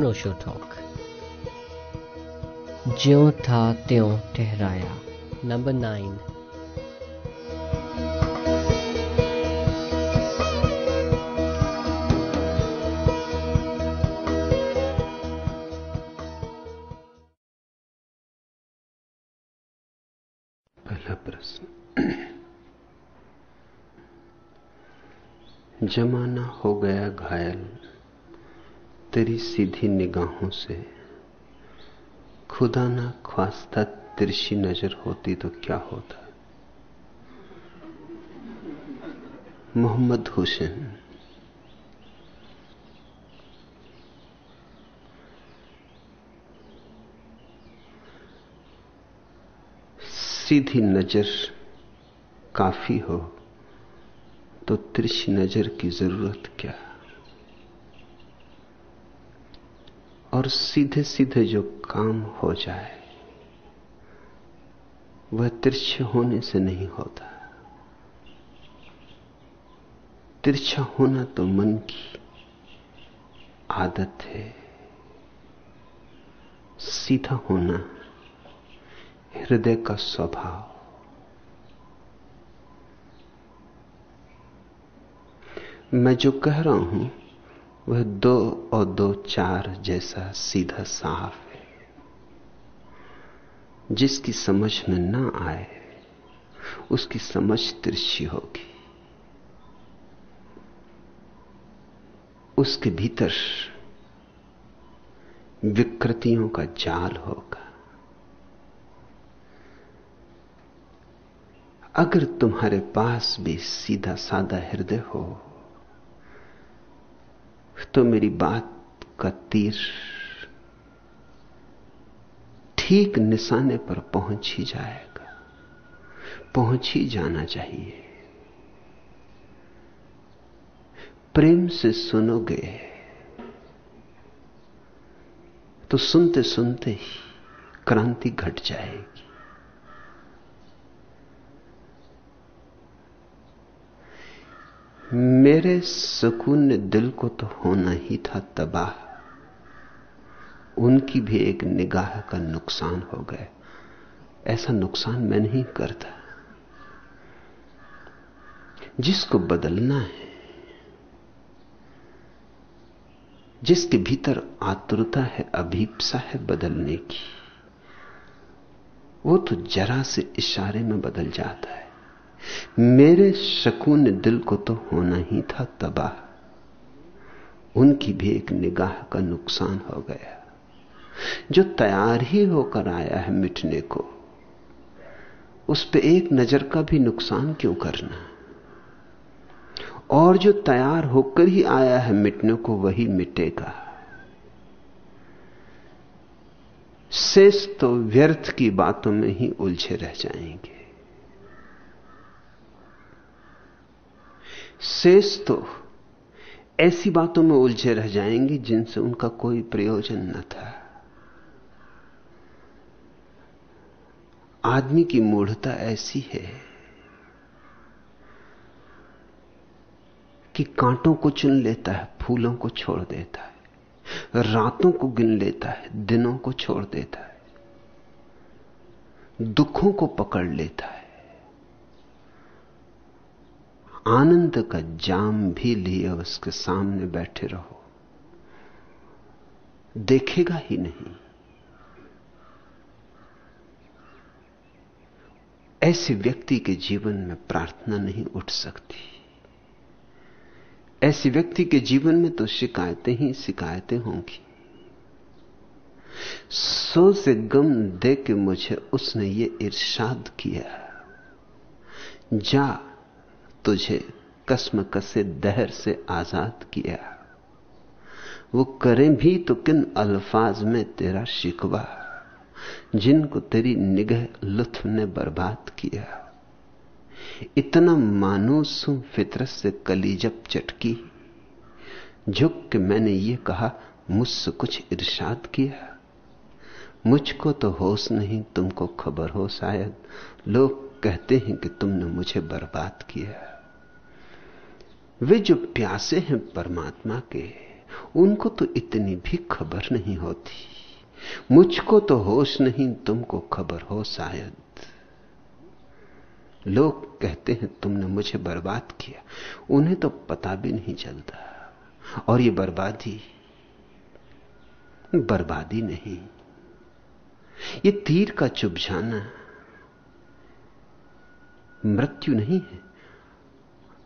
अनोशो talk ज्यो था त्यों ठहराया नंबर नाइन पहला प्रश्न। जमाना हो गया घायल। तेरी सीधी निगाहों से। खुदा ना ख्वास्ता तिरछी नज़र होती तो क्या होता? मोहम्मद हुसैन। सीधी नज़र काफ़ी हो तो तिरछी नज़र की ज़रूरत क्या? और सीधे सीधे जो काम हो जाए, वह तिरछे होने से नहीं होता। तिरछा होना तो मन की आदत है। सीधा होना हृदय का स्वभाव। मैं जो कह रहा हूँ वह दो और दो चार जैसा सीधा साफ़ है। जिसकी समझ में ना आए, उसकी समझ तिरछी होगी। उसके भीतर विकृतियों का जाल होगा। अगर तुम्हारे पास भी सीधा सादा हृदय हो तो मेरी बात का तीर ठीक निशाने पर पहुँच ही जाएगा। पहुँच ही जाना चाहिए। प्रेम से सुनोगे तो सुनते सुनते ही क्रांति घट जाएगी। मेरे सुकून दिल को तो होना ही था तबाह। उनकी भी एक निगाह का नुकसान हो गए ऐसा नुकसान मैं नहीं करता। जिसको बदलना है, जिसके भीतर आतुरता है, अभीपसा है बदलने की, वो तो जरा से इशारे में बदल जाता है। मेरे शकून दिल को तो होना ही था तबाह। उनकी भी एक निगाह का नुकसान हो गया। जो तैयार ही होकर आया है मिटने को, उस पर एक नज़र का भी नुकसान क्यों करना? और जो तैयार होकर ही आया है मिटने को, वही मिटेगा। शेष तो व्यर्थ की बातों में ही उलझे रह जाएँगे। शेष तो ऐसी बातों में उलझे रह जाएँगे जिनसे उनका कोई प्रयोजन न था। आदमी की मूढ़ता ऐसी है कि कांटों को चुन लेता है, फूलों को छोड़ देता है, रातों को गिन लेता है, दिनों को छोड़ देता है, दुखों को पकड़ लेता है। आनंद का जाम भी लिए उसके सामने बैठे रहो। देखेगा ही नहीं। ऐसे व्यक्ति के जीवन में प्रार्थना नहीं उठ सकती। ऐसे व्यक्ति के जीवन में तो शिकायतें ही शिकायतें होंगी। सो से गम दे के मुझे उसने ये इर्शाद किया। जा तुझे कसम कसे दहर से आज़ाद किया। वो करें भी तो किन अल्फाज में तेरा शिकवा, जिनको तेरी निगह लुत्फ ने बर्बाद किया। इतना मानूस हूँ फितरत से कली जब चटकी, झुक के मैंने ये कहा, मुझसे कुछ इर्शाद किया। मुझको तो होश नहीं, तुमको खबर हो शायद। लोग कहते हैं कि तुमने मुझे बर्बाद किया। वे जो प्यासे हैं परमात्मा के, उनको तो इतनी भी खबर नहीं होती। मुझको तो होश नहीं, तुमको खबर हो शायद। लोग कहते हैं, तुमने मुझे बर्बाद किया। उन्हें तो पता भी नहीं चलता। और ये बर्बादी बर्बादी नहीं। ये तीर का चुभ जाना, मृत्यु नहीं है।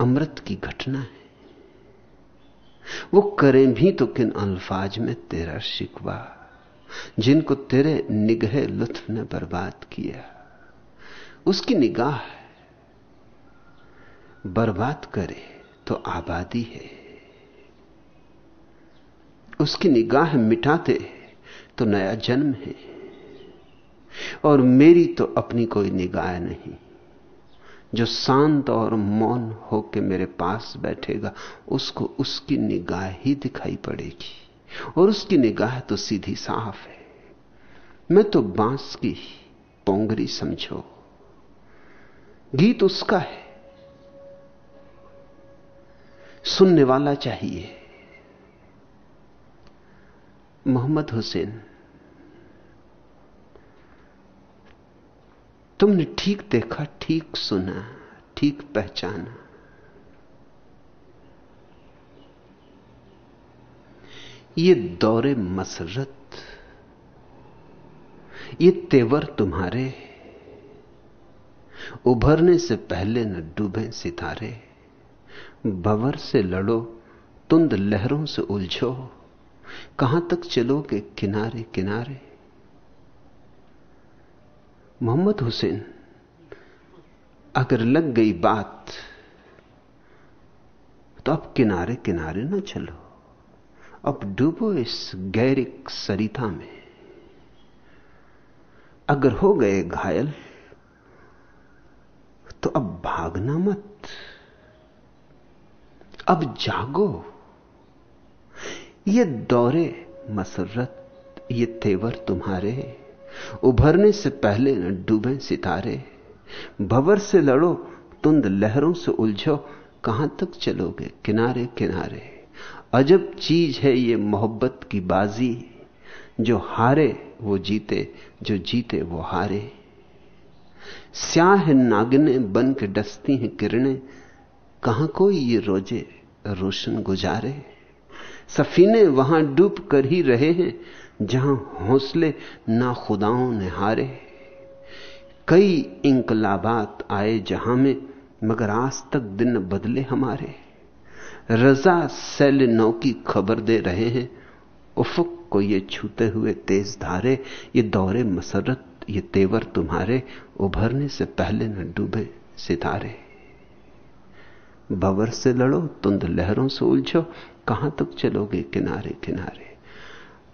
अमृत की घटना है। वो करें भी तो किन अल्फाज में तेरा शिकवा, जिनको तेरे निगह लुत्फ ने बर्बाद किया। उसकी निगाह बर्बाद करे तो आबादी है। उसकी निगाह मिटाते तो नया जन्म है। और मेरी तो अपनी कोई निगाह नहीं। जो शांत और मौन होकर मेरे पास बैठेगा, उसको उसकी निगाह ही दिखाई पड़ेगी। और उसकी निगाह तो सीधी साफ़ है। मैं तो बाँस की पोंगरी समझो। गीत उसका है। सुनने वाला चाहिए। मोहम्मद हुसैन। तुमने ठीक देखा, ठीक सुना, ठीक पहचाना। ये दौरे मसरत, ये तेवर तुम्हारे, उभरने से पहले न डूबे सितारे, भवर से लड़ो, तुंद लहरों से उलझो, कहाँ तक चलोगे किनारे किनारे मोहम्मद हुसैन, अगर लग गई बात तो अब किनारे किनारे ना चलो। अब डूबो इस गैरिक सरिता में। अगर हो गए घायल तो अब भागना मत। अब जागो। ये दौरे, मसरत, ये तेवर तुम्हारे। उभरने से पहले न डूबे सितारे। भवर से लड़ो, तुंद लहरों से उलझो, कहाँ तक चलोगे? किनारे किनारे। अजब चीज़ है ये मोहब्बत की बाजी। जो हारे, वो जीते, जो जीते, वो हारे। स्याह नागने बन के डसती हैं किरणें, कहाँ कोई ये रोज़े रोशन गुजारे? सफीने वहाँ डूब कर ही रहे हैं जहाँ हौसले ना खुदाओं ने हारे कई इंकलाबात आए जहाँ में मगर आज तक दिन बदले हमारे। रजा सैल नौ की खबर दे रहे हैं, उफुक को ये छूते हुए तेज धारे, ये दौरे मसरत, ये तेवर तुम्हारे, उभरने से पहले न डूबे सितारे। भवर से लड़ो, तुंद लहरों से उलझो, कहाँ तक चलोगे किनारे किनारे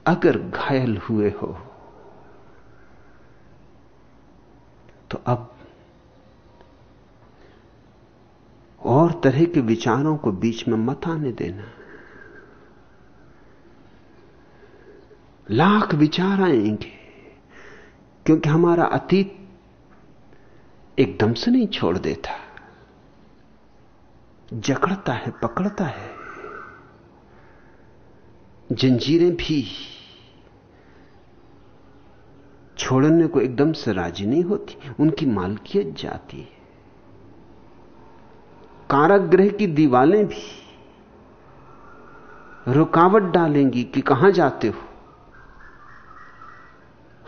अगर घायल हुए हो तो अब और तरह के विचारों को बीच में मत आने देना। लाख विचार आएँगे, क्योंकि हमारा अतीत एकदम से नहीं छोड़ देता। जकड़ता है, पकड़ता है। जंजीरें भी छोड़ने को एकदम से राज़ी नहीं होती, उनकी मालकियत जाती है। कारागृह की दीवालें भी रुकावट डालेंगी कि कहाँ जाते हो?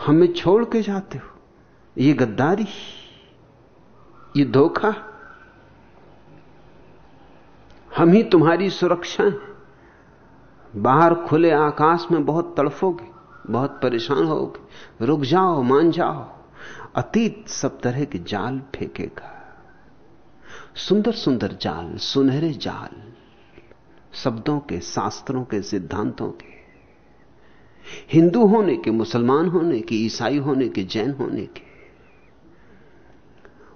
हमें छोड़ के जाते हो? ये गद्दारी, ये धोखा। हम ही तुम्हारी सुरक्षा है। बाहर खुले आकाश में बहुत तड़फोगे। बहुत परेशान होगे रुक जाओ, मान जाओ। अतीत सब तरह के जाल फेंकेगा। सुंदर सुंदर जाल, सुनहरे जाल, शब्दों के, शास्त्रों के, सिद्धांतों के। हिंदू होने के, मुसलमान होने के, ईसाई होने के, जैन होने के।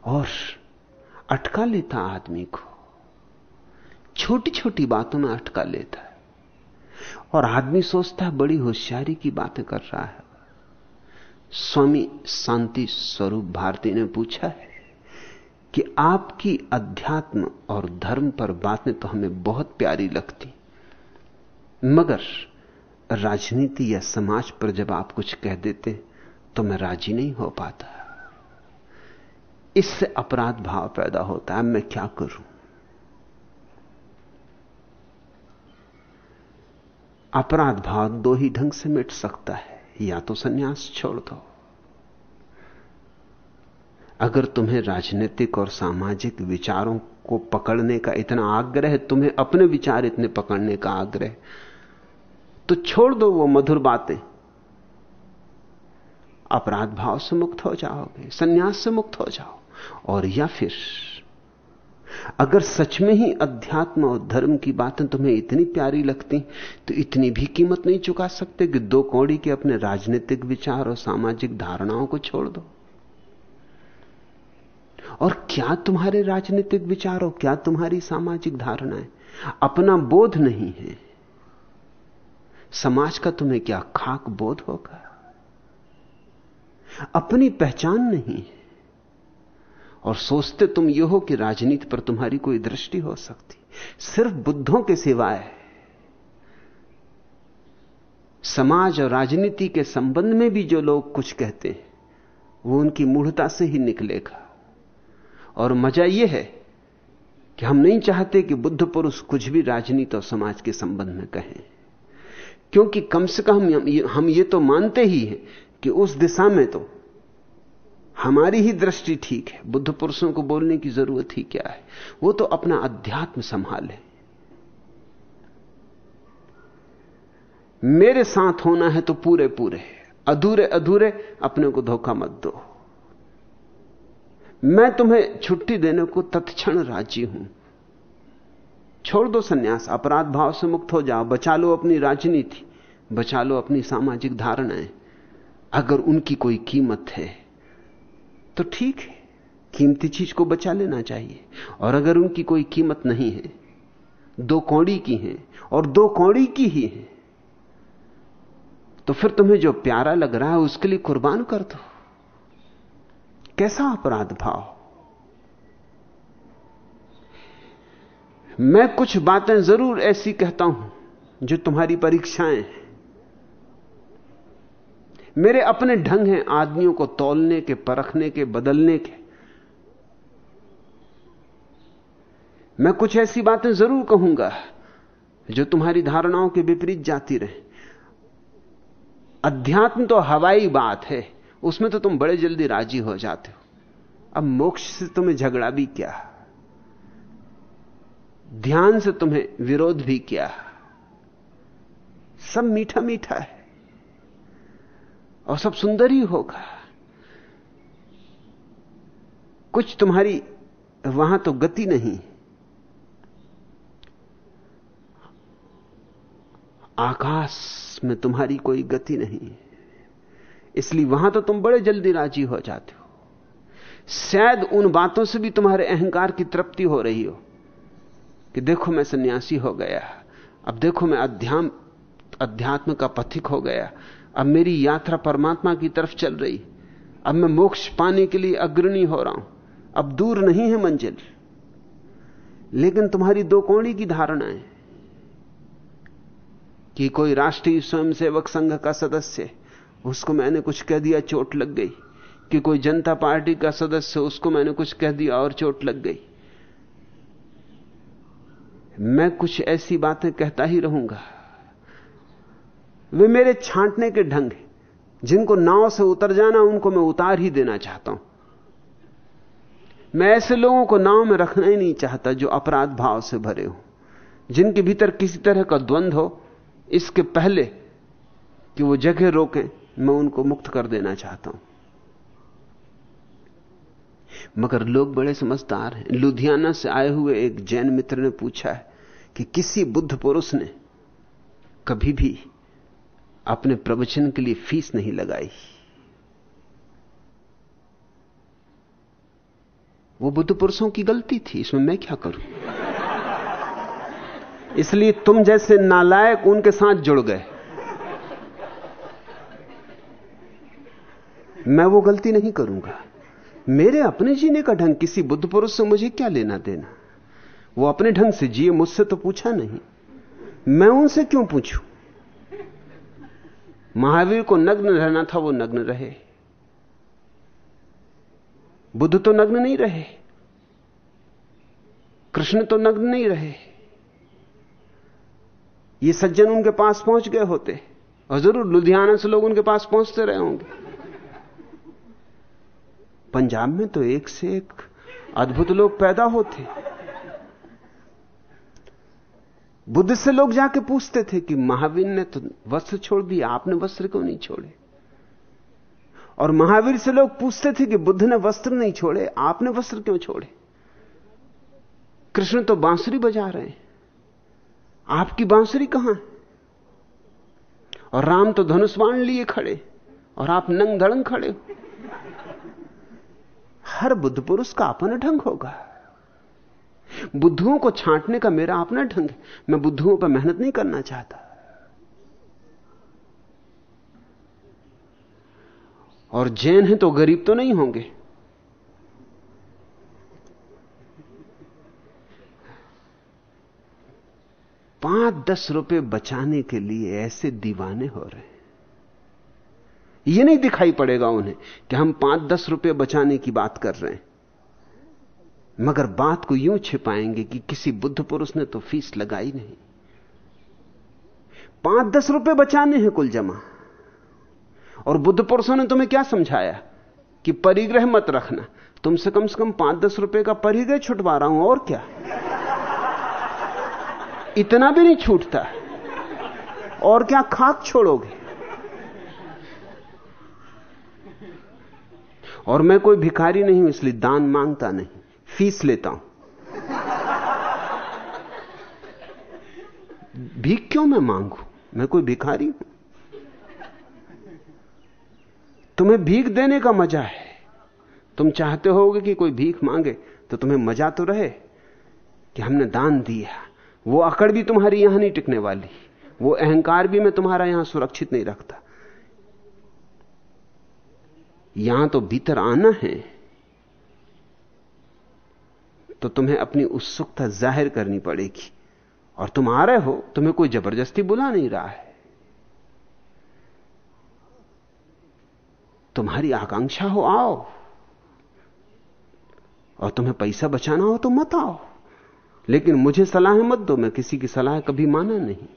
और अटका लेता आदमी को। छोटी छोटी बातों में अटका लेता और आदमी सोचता है, बड़ी होशियारी की बातें कर रहा है। स्वामी शांति स्वरूप भारती ने पूछा है कि आपकी अध्यात्म और धर्म पर बातें तो हमें बहुत प्यारी लगती, मगर राजनीति या समाज पर जब आप कुछ कह देते तो मैं राज़ी नहीं हो पाता। इससे अपराध भाव पैदा होता है, मैं क्या करूँ? अपराध भाव दो ही ढंग से मिट सकता है, या तो सन्यास छोड़ दो। अगर तुम्हें राजनीतिक और सामाजिक विचारों को पकड़ने का इतना आग्रह है, तुम्हें अपने विचार इतने पकड़ने का आग्रह तो छोड़ दो वो मधुर बातें। अपराध भाव से मुक्त हो जाओगे, सन्यास से मुक्त हो जाओ, और या फिर अगर सच में ही अध्यात्म और धर्म की बातें तुम्हें इतनी प्यारी लगती तो इतनी भी कीमत नहीं चुका सकते कि दो कौड़ी के अपने राजनीतिक विचार और सामाजिक धारणाओं को छोड़ दो। और क्या तुम्हारे राजनीतिक विचार और क्या तुम्हारी सामाजिक धारणाएँ? अपना बोध नहीं है। समाज का तुम्हें क्या खाक बोध होगा? अपनी पहचान नहीं है। और सोचते तुम यह हो कि राजनीति पर तुम्हारी कोई दृष्टि हो सकती। सिर्फ़ बुद्धों के सिवाय समाज और राजनीति के संबंध में भी जो लोग कुछ कहते हैं, वो उनकी मूढ़ता से ही निकलेगा। और मज़ा यह है कि हम नहीं चाहते कि बुद्ध पुरुष कुछ भी राजनीति और समाज के संबंध में कहें। क्योंकि कम से कम हम ये तो मानते ही हैं कि उस दिशा में तो हमारी ही दृष्टि ठीक है। बुद्ध पुरुषों को बोलने की ज़रूरत ही क्या है? वो तो अपना अध्यात्म संभाले। मेरे साथ होना है तो पूरे पूरे अधूरे अधूरे अपने को धोखा मत दो। मैं तुम्हें छुट्टी देने को तत्क्षण राज़ी हूँ। छोड़ दो सन्यास, अपराध भाव से मुक्त हो जाओ, बचा लो अपनी राजनीति, बचा लो अपनी सामाजिक धारणाएँ। अगर उनकी कोई कीमत है तो ठीक है, कीमती चीज़ को बचा लेना चाहिए। और अगर उनकी कोई कीमत नहीं है, दो कौड़ी की है, और दो कौड़ी की ही है तो फिर तुम्हें जो प्यारा लग रहा है उसके लिए कुर्बान कर दो। कैसा अपराध भाव? मैं कुछ बातें ज़रूर ऐसी कहता हूँ जो तुम्हारी परीक्षाएँ हैं। मेरे अपने ढंग हैं आदमियों को तोलने के, परखने के, बदलने के। मैं कुछ ऐसी बातें ज़रूर कहूँगा जो तुम्हारी धारणाओं के विपरीत जाती रहे। अध्यात्म तो हवाई बात है, उसमें तो तुम बड़े जल्दी राज़ी हो जाते हो। अब मोक्ष से तुम्हें झगड़ा भी क्या? ध्यान से तुम्हें विरोध भी क्या? सब मीठा मीठा है। और सब सुंदर ही होगा। कुछ तुम्हारी वहाँ तो गति नहीं। आकाश में तुम्हारी कोई गति नहीं। इसलिए वहाँ तो तुम बड़े जल्दी राज़ी हो जाते हो। शायद उन बातों से भी तुम्हारे अहंकार की तृप्ति हो रही हो कि देखो मैं सन्यासी हो गया। अब देखो मैं अध्यात्म अध्यात्म का पथिक हो गया। अब मेरी यात्रा परमात्मा की तरफ़ चल रही। अब मैं मोक्ष पाने के लिए अग्रणी हो रहा हूँ। अब दूर नहीं है मंजिल। लेकिन तुम्हारी दो कोणी की धारणा है कि कोई राष्ट्रीय स्वयंसेवक संघ का सदस्य, उसको मैंने कुछ कह दिया, चोट लग गई। कि कोई जनता पार्टी का सदस्य, उसको मैंने कुछ कह दिया, और चोट लग गई। मैं कुछ ऐसी बातें कहता ही रहूँगा। वे मेरे छांटने के ढंग हैं। जिनको नाव से उतर जाना, उनको मैं उतार ही देना चाहता हूँ। मैं ऐसे लोगों को नाव में रखना ही नहीं चाहता जो अपराध भाव से भरे हो। जिनके भीतर किसी तरह का द्वंद हो, इसके पहले कि वो जगह रोकें, मैं उनको मुक्त कर देना चाहता हूँ। मगर लोग बड़े समझदार हैं। लुधियाना से आए हुए एक जैन मित्र ने पूछा है कि किसी बुद्ध पुरुष ने कभी भी अपने प्रवचन के लिए फ़ीस नहीं लगाई। वो बुद्ध पुरुषों की गलती थी, इसमें मैं क्या करूँ? इसलिए तुम जैसे नालायक उनके साथ जुड़ गए। मैं वो गलती नहीं करूँगा। मेरे अपने जीने का ढंग, किसी बुद्ध पुरुष से मुझे क्या लेना देना? वो अपने ढंग से जिए, मुझसे तो पूछा नहीं। मैं उनसे क्यों पूछूँ? महावीर को नग्न रहना था, वो नग्न रहे। बुद्ध तो नग्न नहीं रहे। कृष्ण तो नग्न नहीं रहे। ये सज्जन उनके पास पहुँच गए होते। और ज़रूर लुधियाना से लोग उनके पास पहुँचते रहे होंगे। पंजाब में तो एक से एक अद्भुत लोग पैदा होते। बुद्ध से लोग जाके पूछते थे कि महावीर ने तो वस्त्र छोड़ दिया आपने वस्त्र क्यों नहीं छोड़े? और महावीर से लोग पूछते थे कि बुद्ध ने वस्त्र नहीं छोड़े, आपने वस्त्र क्यों छोड़े? कृष्ण तो बांसुरी बजा रहे हैं। आपकी बांसुरी कहाँ है? और राम तो धनुष्वाण लिए खड़े, और आप नंग धड़ंग खड़े हो। हर बुद्ध पुरुष का अपना ढंग होगा। बुद्धुओं को छांटने का मेरा अपना ढंग है। मैं बुद्धुओं पर मेहनत नहीं करना चाहता। और जैन हैं तो गरीब तो नहीं होंगे। पाँच दस रुपए बचाने के लिए ऐसे दीवाने हो रहे हैं। यह नहीं दिखाई पड़ेगा उन्हें कि हम पाँच दस रुपए बचाने की बात कर रहे हैं। मगर बात को यूँ छिपाएँगे कि किसी बुद्ध पुरुष ने तो फ़ीस लगाई नहीं। पाँच दस रुपए बचाने हैं कुल जमा। और बुद्ध पुरुषों ने तुम्हें क्या समझाया? कि परिग्रह मत रखना। तुमसे कम से कम पाँच दस रुपए का परिग्रह छुटवा रहा हूँ, और क्या? इतना भी नहीं छूटता। और क्या खाक छोड़ोगे? और मैं कोई भिखारी नहीं हूँ, इसलिए दान माँगता नहीं। फ़ीस लेता हूँ। भीख क्यों मैं मांगू, मैं कोई भिखारी हूँ। तुम्हें भीख देने का मज़ा है। तुम चाहते होगे कि कोई भीख मांगे तो तुम्हें मज़ा तो रहे कि हमने दान दिया। वो अकड़ भी तुम्हारी यहाँ नहीं टिकने वाली। वो अहंकार भी मैं तुम्हारा यहाँ सुरक्षित नहीं रखता। यहाँ तो भीतर आना है। तो तुम्हें अपनी उत्सुकता ज़ाहिर करनी पड़ेगी। और तुम आ रहे हो, तुम्हें कोई ज़बरदस्ती बुला नहीं रहा है। तुम्हारी आकांक्षा हो, आओ। और तुम्हें पैसा बचाना हो तो मत आओ। लेकिन मुझे सलाह मत दो, मैं किसी की सलाह कभी माना नहीं।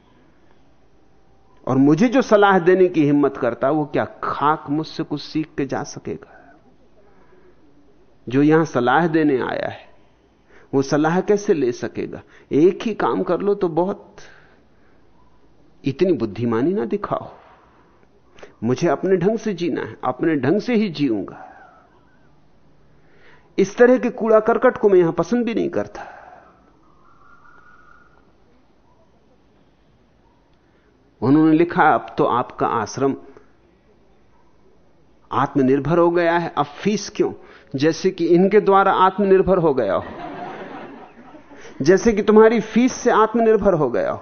और मुझे जो सलाह देने की हिम्मत करता, वो क्या खाक मुझसे कुछ सीख के जा सकेगा? जो यहाँ सलाह देने आया है वो सलाह कैसे ले सकेगा? एक ही काम कर लो तो बहुत इतनी बुद्धिमानी ना दिखाओ। मुझे अपने ढंग से जीना है, अपने ढंग से ही जीऊँगा। इस तरह के कूड़ा करकट को मैं यहाँ पसंद भी नहीं करता। उन्होंने लिखा, अब तो आपका आश्रम आत्मनिर्भर हो गया है। अब फ़ीस क्यों? जैसे कि इनके द्वारा आत्मनिर्भर हो गया हो। जैसे कि तुम्हारी फ़ीस से आत्मनिर्भर हो गया हो।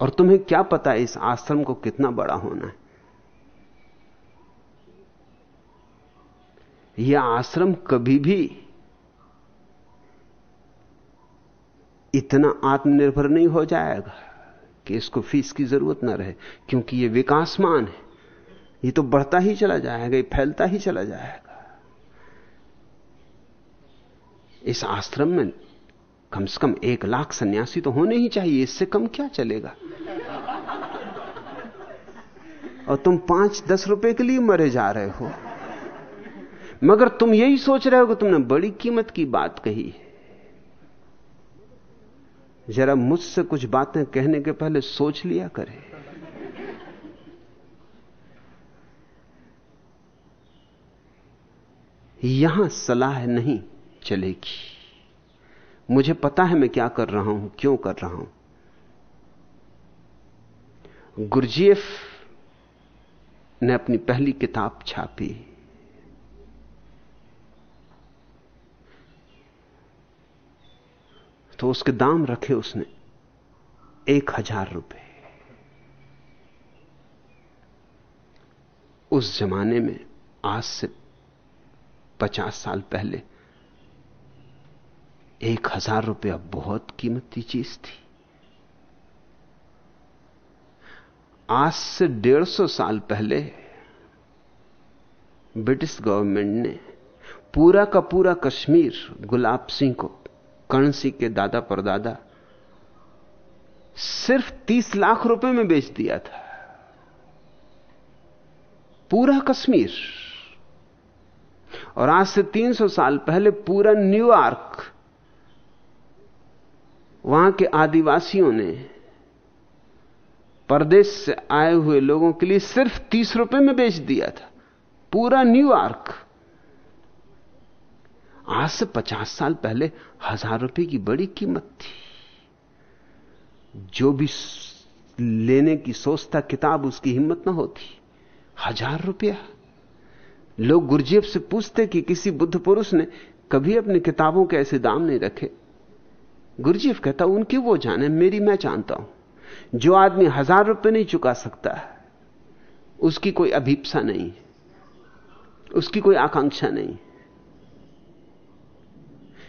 और तुम्हें क्या पता इस आश्रम को कितना बड़ा होना है? यह आश्रम कभी भी इतना आत्मनिर्भर नहीं हो जाएगा कि इसको फ़ीस की ज़रूरत ना रहे, क्योंकि यह विकासमान है। ये तो बढ़ता ही चला जाएगा, ये फैलता ही चला जाएगा। इस आश्रम में कम से कम एक लाख सन्यासी तो होने ही चाहिए, इससे कम क्या चलेगा? और तुम पाँच दस रुपए के लिए मरे जा रहे हो। मगर तुम यही सोच रहे हो कि तुमने बड़ी कीमत की बात कही जरा मुझसे कुछ बातें कहने के पहले सोच लिया करे। यहाँ सलाह नहीं चलेगी। मुझे पता है मैं क्या कर रहा हूँ, क्यों कर रहा हूँ। गुरजीएफ ने अपनी पहली किताब छापी। तो उसके दाम रखे उसने एक हज़ार रुपए। उस जमाने में आज से पचास साल पहले एक हज़ार रुपया बहुत कीमती चीज़ थी। आज से डेढ़ सौ साल पहले ब्रिटिश गवर्नमेंट ने पूरा का पूरा कश्मीर गुलाब सिंह को, कर्ण सिंह के दादा परदादा, सिर्फ़ तीस लाख रुपए में बेच दिया था। पूरा कश्मीर। और आज से 300 साल पहले पूरा न्यूयॉर्क वहाँ के आदिवासियों ने परदेश से आए हुए लोगों के लिए सिर्फ़ तीस रुपए में बेच दिया था। पूरा न्यूयॉर्क आज से पचास साल पहले हज़ार रुपए की बड़ी कीमत थी। जो भी लेने की सोचता किताब, उसकी हिम्मत ना होती। हज़ार रुपया। लोग गुरजेब से पूछते कि किसी बुद्ध पुरुष ने कभी अपनी किताबों के ऐसे दाम नहीं रखे। गुरजीफ कहता, उनकी वो जाने, मेरी मैं जानता हूँ। जो आदमी हज़ार रुपए नहीं चुका सकता उसकी कोई अभीपसा नहीं, उसकी कोई आकांक्षा नहीं।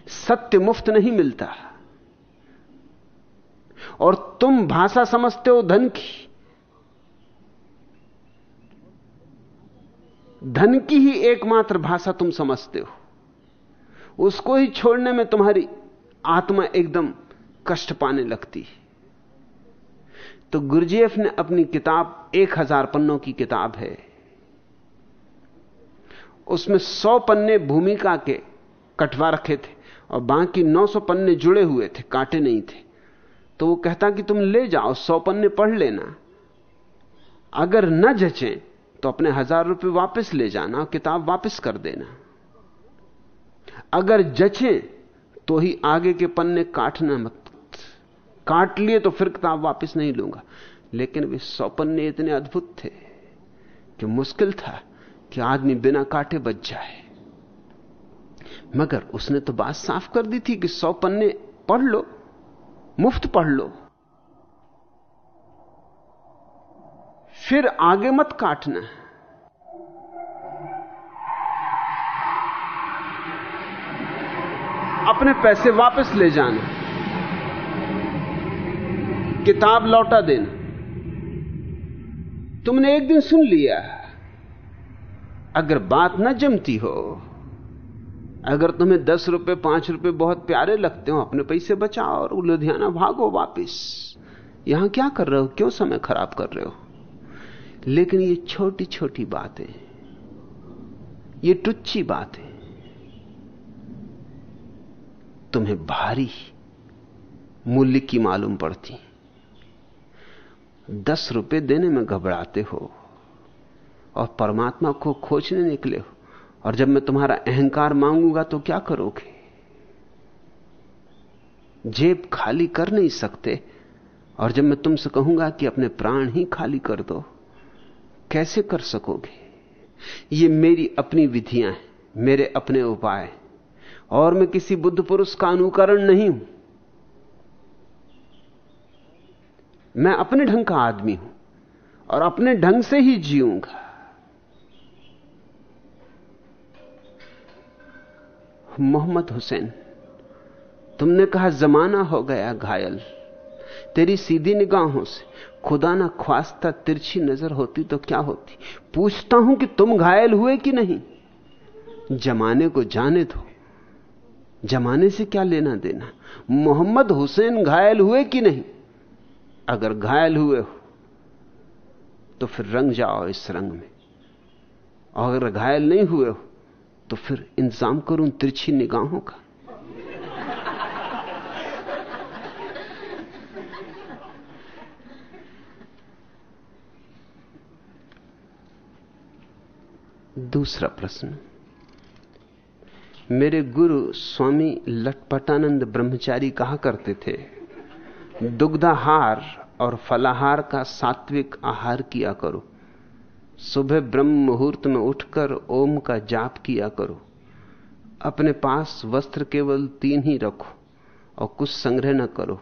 सत्य मुफ़्त नहीं मिलता। और तुम भाषा समझते हो धन की। धन की ही एकमात्र भाषा तुम समझते हो। उसको ही छोड़ने में तुम्हारी आत्मा एकदम कष्ट पाने लगती है। तो गुरजेफ ने अपनी किताब, एक हज़ार पन्नों की किताब है। उसमें सौ पन्ने भूमिका के कटवा रखे थे और बाकी नौ सौ पन्ने जुड़े हुए थे, काटे नहीं थे। तो वो कहता कि तुम ले जाओ, सौ पन्ने पढ़ लेना। अगर न जचे तो अपने हज़ार रुपए वापस ले जाना किताब वापस कर देना। अगर जचे तो ही आगे के पन्ने काटना मत। काट लिए तो फिर किताब वापस नहीं लूँगा। लेकिन वे सौ पन्ने इतने अद्भुत थे कि मुश्किल था कि आदमी बिना काटे बच जाए। मगर उसने तो बात साफ़ कर दी थी कि सौ पन्ने पढ़ लो, मुफ़्त पढ़ लो। फिर आगे मत काटना। अपने पैसे वापस ले जाना। किताब लौटा देना। तुमने एक दिन सुन लिया अगर बात न जमती हो, अगर तुम्हें दस रुपए, पाँच रुपए बहुत प्यारे लगते हो, अपने पैसे बचाओ और लुधियाना भागो वापिस। यहाँ क्या कर रहे हो? क्यों समय खराब कर रहे हो? लेकिन ये छोटी छोटी बातें, ये टुच्ची बातें तुम्हें भारी मूल्य की मालूम पड़ती। दस रुपए देने में घबराते हो और परमात्मा को खोजने निकले हो और जब मैं तुम्हारा अहंकार मांगूँगा तो क्या करोगे? जेब खाली कर नहीं सकते और जब मैं तुमसे कहूँगा कि अपने प्राण ही खाली कर दो, कैसे कर सकोगे? ये मेरी अपनी विधियाँ हैं, मेरे अपने उपाय और मैं किसी बुद्ध पुरुष का अनुकरण नहीं हूँ। मैं अपने ढंग का आदमी हूँ और अपने ढंग से ही जीऊँगा। मोहम्मद हुसैन, तुमने कहा जमाना हो गया घायल। तेरी सीधी निगाहों से खुदा ना ख्वास्ता तिरछी नज़र होती तो क्या होती? पूछता हूँ कि तुम घायल हुए कि नहीं? जमाने को जाने दो। जमाने से क्या लेना देना? मोहम्मद हुसैन घायल हुए कि नहीं? अगर घायल हुए हो तो फिर रंग जाओ इस रंग में। और अगर घायल नहीं हुए हो तो फिर इंतज़ाम करूँ तिरछी निगाहों का। दूसरा प्रश्न। मेरे गुरु स्वामी लटपटानंद ब्रह्मचारी कहा करते थे, दुग्धाहार और फलाहार का सात्विक आहार किया करो। सुबह ब्रह्म मुहूर्त में उठकर ओम का जाप किया करो। अपने पास वस्त्र केवल तीन ही रखो और कुछ संग्रह न करो।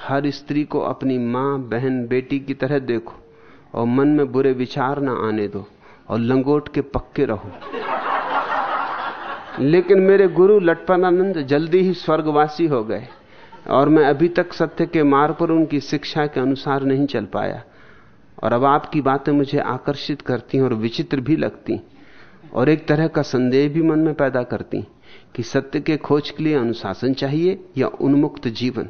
हर स्त्री को अपनी माँ, बहन, बेटी की तरह देखो और मन में बुरे विचार न आने दो और लंगोट के पक्के रहो। लेकिन मेरे गुरु लटपनानंद जल्दी ही स्वर्गवासी हो गए और मैं अभी तक सत्य के मार्ग पर उनकी शिक्षा के अनुसार नहीं चल पाया। और अब आपकी बातें मुझे आकर्षित करती और विचित्र भी लगती और एक तरह का संदेह भी मन में पैदा करती कि सत्य के खोज के लिए अनुशासन चाहिए या उन्मुक्त जीवन।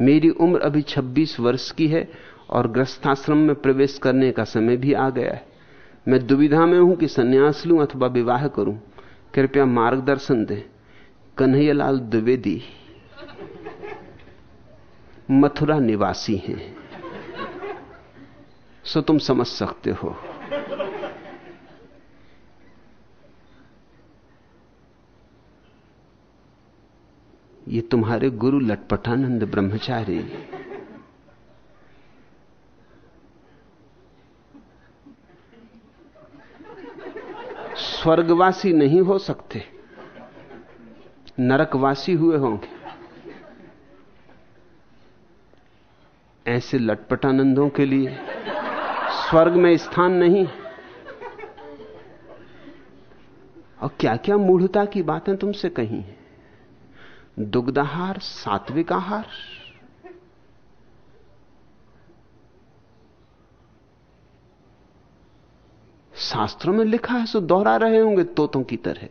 मेरी उम्र अभी 26 वर्ष की है और ग्रस्थाश्रम में प्रवेश करने का समय भी आ गया है। मैं दुविधा में हूँ कि सन्यास लूँ अथवा विवाह करूँ। कृपया मार्गदर्शन दें। कन्हैयालाल द्विवेदी मथुरा निवासी हैं। सो तुम समझ सकते हो। ये तुम्हारे गुरु लटपटानंद ब्रह्मचारी। स्वर्गवासी नहीं हो सकते। नरकवासी हुए होंगे। ऐसे लटपटानंदों के लिए स्वर्ग में स्थान नहीं। और क्या क्या मूढ़ता की बातें तुमसे कही हैं? दुग्धाहार, सात्विक आहार। शास्त्रों में लिखा है, सो दोहरा रहे होंगे, तोतों की तरह।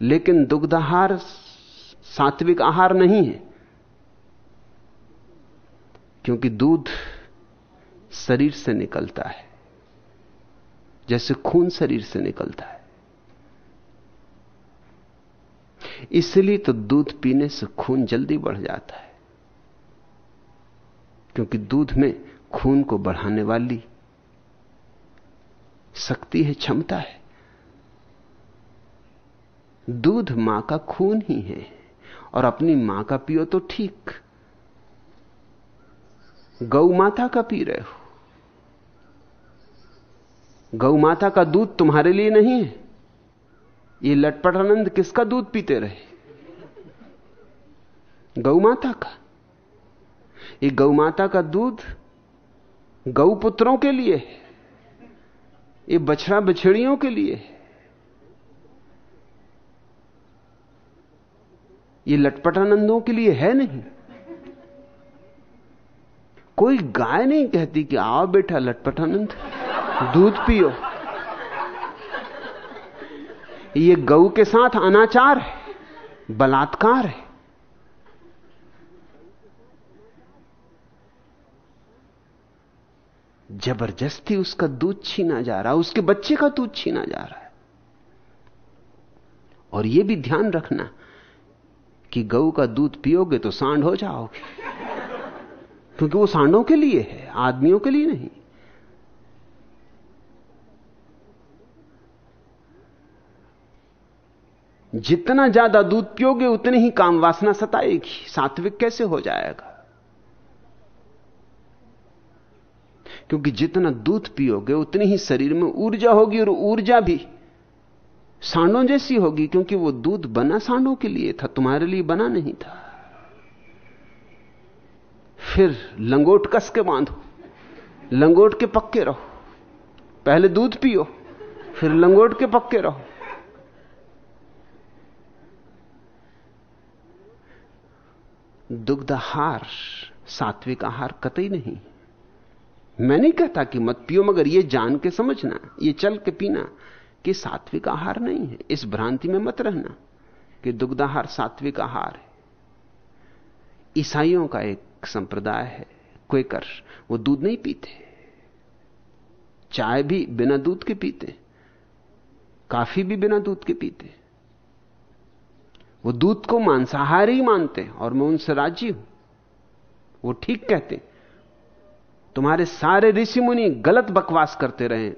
लेकिन दुग्धाहार सात्विक आहार नहीं है, क्योंकि दूध शरीर से निकलता है, जैसे खून शरीर से निकलता है। इसलिए तो दूध पीने से खून जल्दी बढ़ जाता है, क्योंकि दूध में खून को बढ़ाने वाली शक्ति है, क्षमता है। दूध माँ का खून ही है और अपनी माँ का पियो तो ठीक। गौ माता का पी रहे हो। गौ माता का दूध तुम्हारे लिए नहीं है। ये लटपटानंद किसका दूध पीते रहे? गौ माता का। ये गौ माता का दूध गौ पुत्रों के लिए है। ये बछड़ा बछड़ियों के लिए है। ये लटपटानंदों के लिए है नहीं। कोई गाय नहीं कहती कि आओ बेटा लटपटानंद, दूध पियो। ये गऊ के साथ अनाचार है, बलात्कार है। ज़बरदस्ती उसका दूध छीना जा रहा है उसके बच्चे का दूध छीना जा रहा है। और यह भी ध्यान रखना कि गऊ का दूध पियोगे तो सांड हो जाओगे। क्योंकि वो सांडों के लिए है, आदमियों के लिए नहीं। जितना ज़्यादा दूध पियोगे, उतनी ही काम वासना सताएगी, सात्विक कैसे हो जाएगा? क्योंकि जितना दूध पियोगे, उतनी ही शरीर में ऊर्जा होगी और ऊर्जा भी सांडों जैसी होगी, क्योंकि वो दूध बना सांडों के लिए था, तुम्हारे लिए बना नहीं था। फिर लंगोट कस के बांधो, लंगोट के पक्के रहो। पहले दूध पियो, फिर लंगोट के पक्के रहो। दुग्धाहार, सात्विक आहार कतई नहीं। मैं नहीं कहता कि मत पियो, मगर यह जान के समझना यह चल के पीना कि सात्विक आहार नहीं है। इस भ्रांति में मत रहना कि दुग्धाहार सात्विक आहार है। ईसाइयों का एक संप्रदाय है, क्वेकर, वो दूध नहीं पीते। चाय भी बिना दूध के पीते, काफ़ी भी बिना दूध के पीते। वो दूध को मांसाहारी मानते और मैं उनसे राज़ी हूँ। वो ठीक कहते तुम्हारे सारे ऋषि मुनि गलत बकवास करते रहे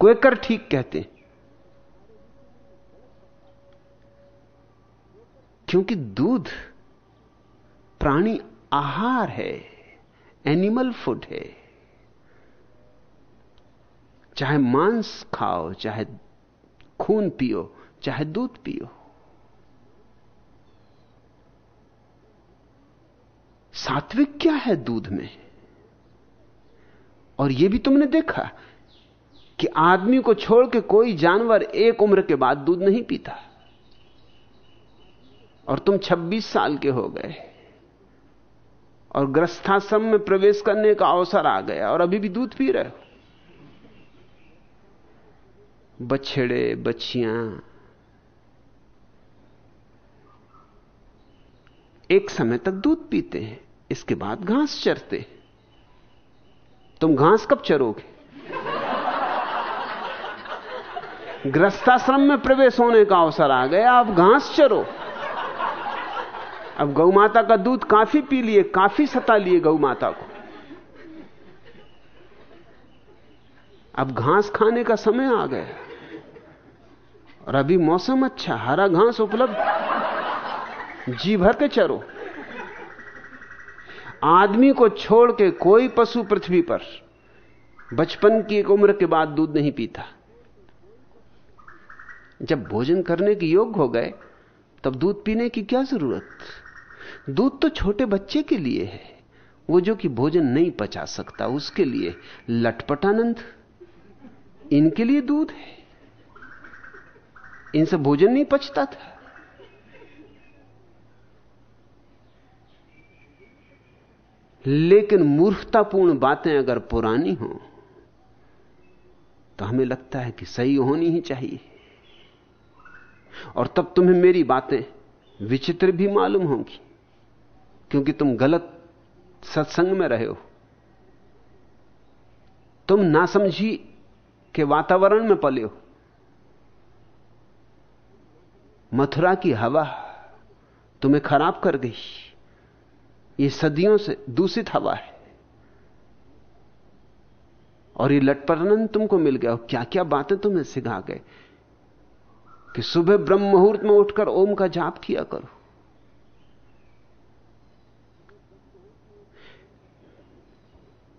क्वेकर ठीक कहते क्योंकि दूध प्राणी आहार है एनिमल फ़ूड है। चाहे मांस खाओ, चाहे खून पियो, चाहे दूध पियो। सात्विक क्या है दूध में? और यह भी तुमने देखा कि आदमी को छोड़ के कोई जानवर एक उम्र के बाद दूध नहीं पीता। और तुम 26 साल के हो गए। और ग्रस्थाश्रम में प्रवेश करने का अवसर आ गया और अभी भी दूध पी रहे हो। बछड़े बच्चियाँ एक समय तक दूध पीते हैं, इसके बाद घास चरते तुम घास कब चरोगे? ग्रस्ताश्रम में प्रवेश होने का अवसर आ गया अब घास चरो। अब गौ माता का दूध काफ़ी पी लिए, काफ़ी सता लिए गौ माता को। अब घास खाने का समय आ गया। और अभी मौसम अच्छा हरा घास उपलब्ध। जी भर के चरो। आदमी को छोड़ के कोई पशु पृथ्वी पर बचपन की एक उम्र के बाद दूध नहीं पीता। जब भोजन करने के योग्य हो गए, तब दूध पीने की क्या ज़रूरत? दूध तो छोटे बच्चे के लिए है। वो जो कि भोजन नहीं पचा सकता, उसके लिए लटपटानंद इनके लिए दूध है। इनसे भोजन नहीं पचता था। लेकिन मूर्खतापूर्ण बातें अगर पुरानी हो तो हमें लगता है कि सही होनी ही चाहिए। और तब तुम्हें मेरी बातें विचित्र भी मालूम होंगी, क्योंकि तुम गलत सत्संग में रहे हो। तुम ना समझी के वातावरण में पले हो। मथुरा की हवा तुम्हें खराब कर गई। ये सदियों से दूषित हवा है। और ये लटपरनंद तुमको मिल गया। क्या क्या बातें तुम्हें सिखा गए? कि सुबह ब्रह्म मुहूर्त में उठकर ओम का जाप किया करो।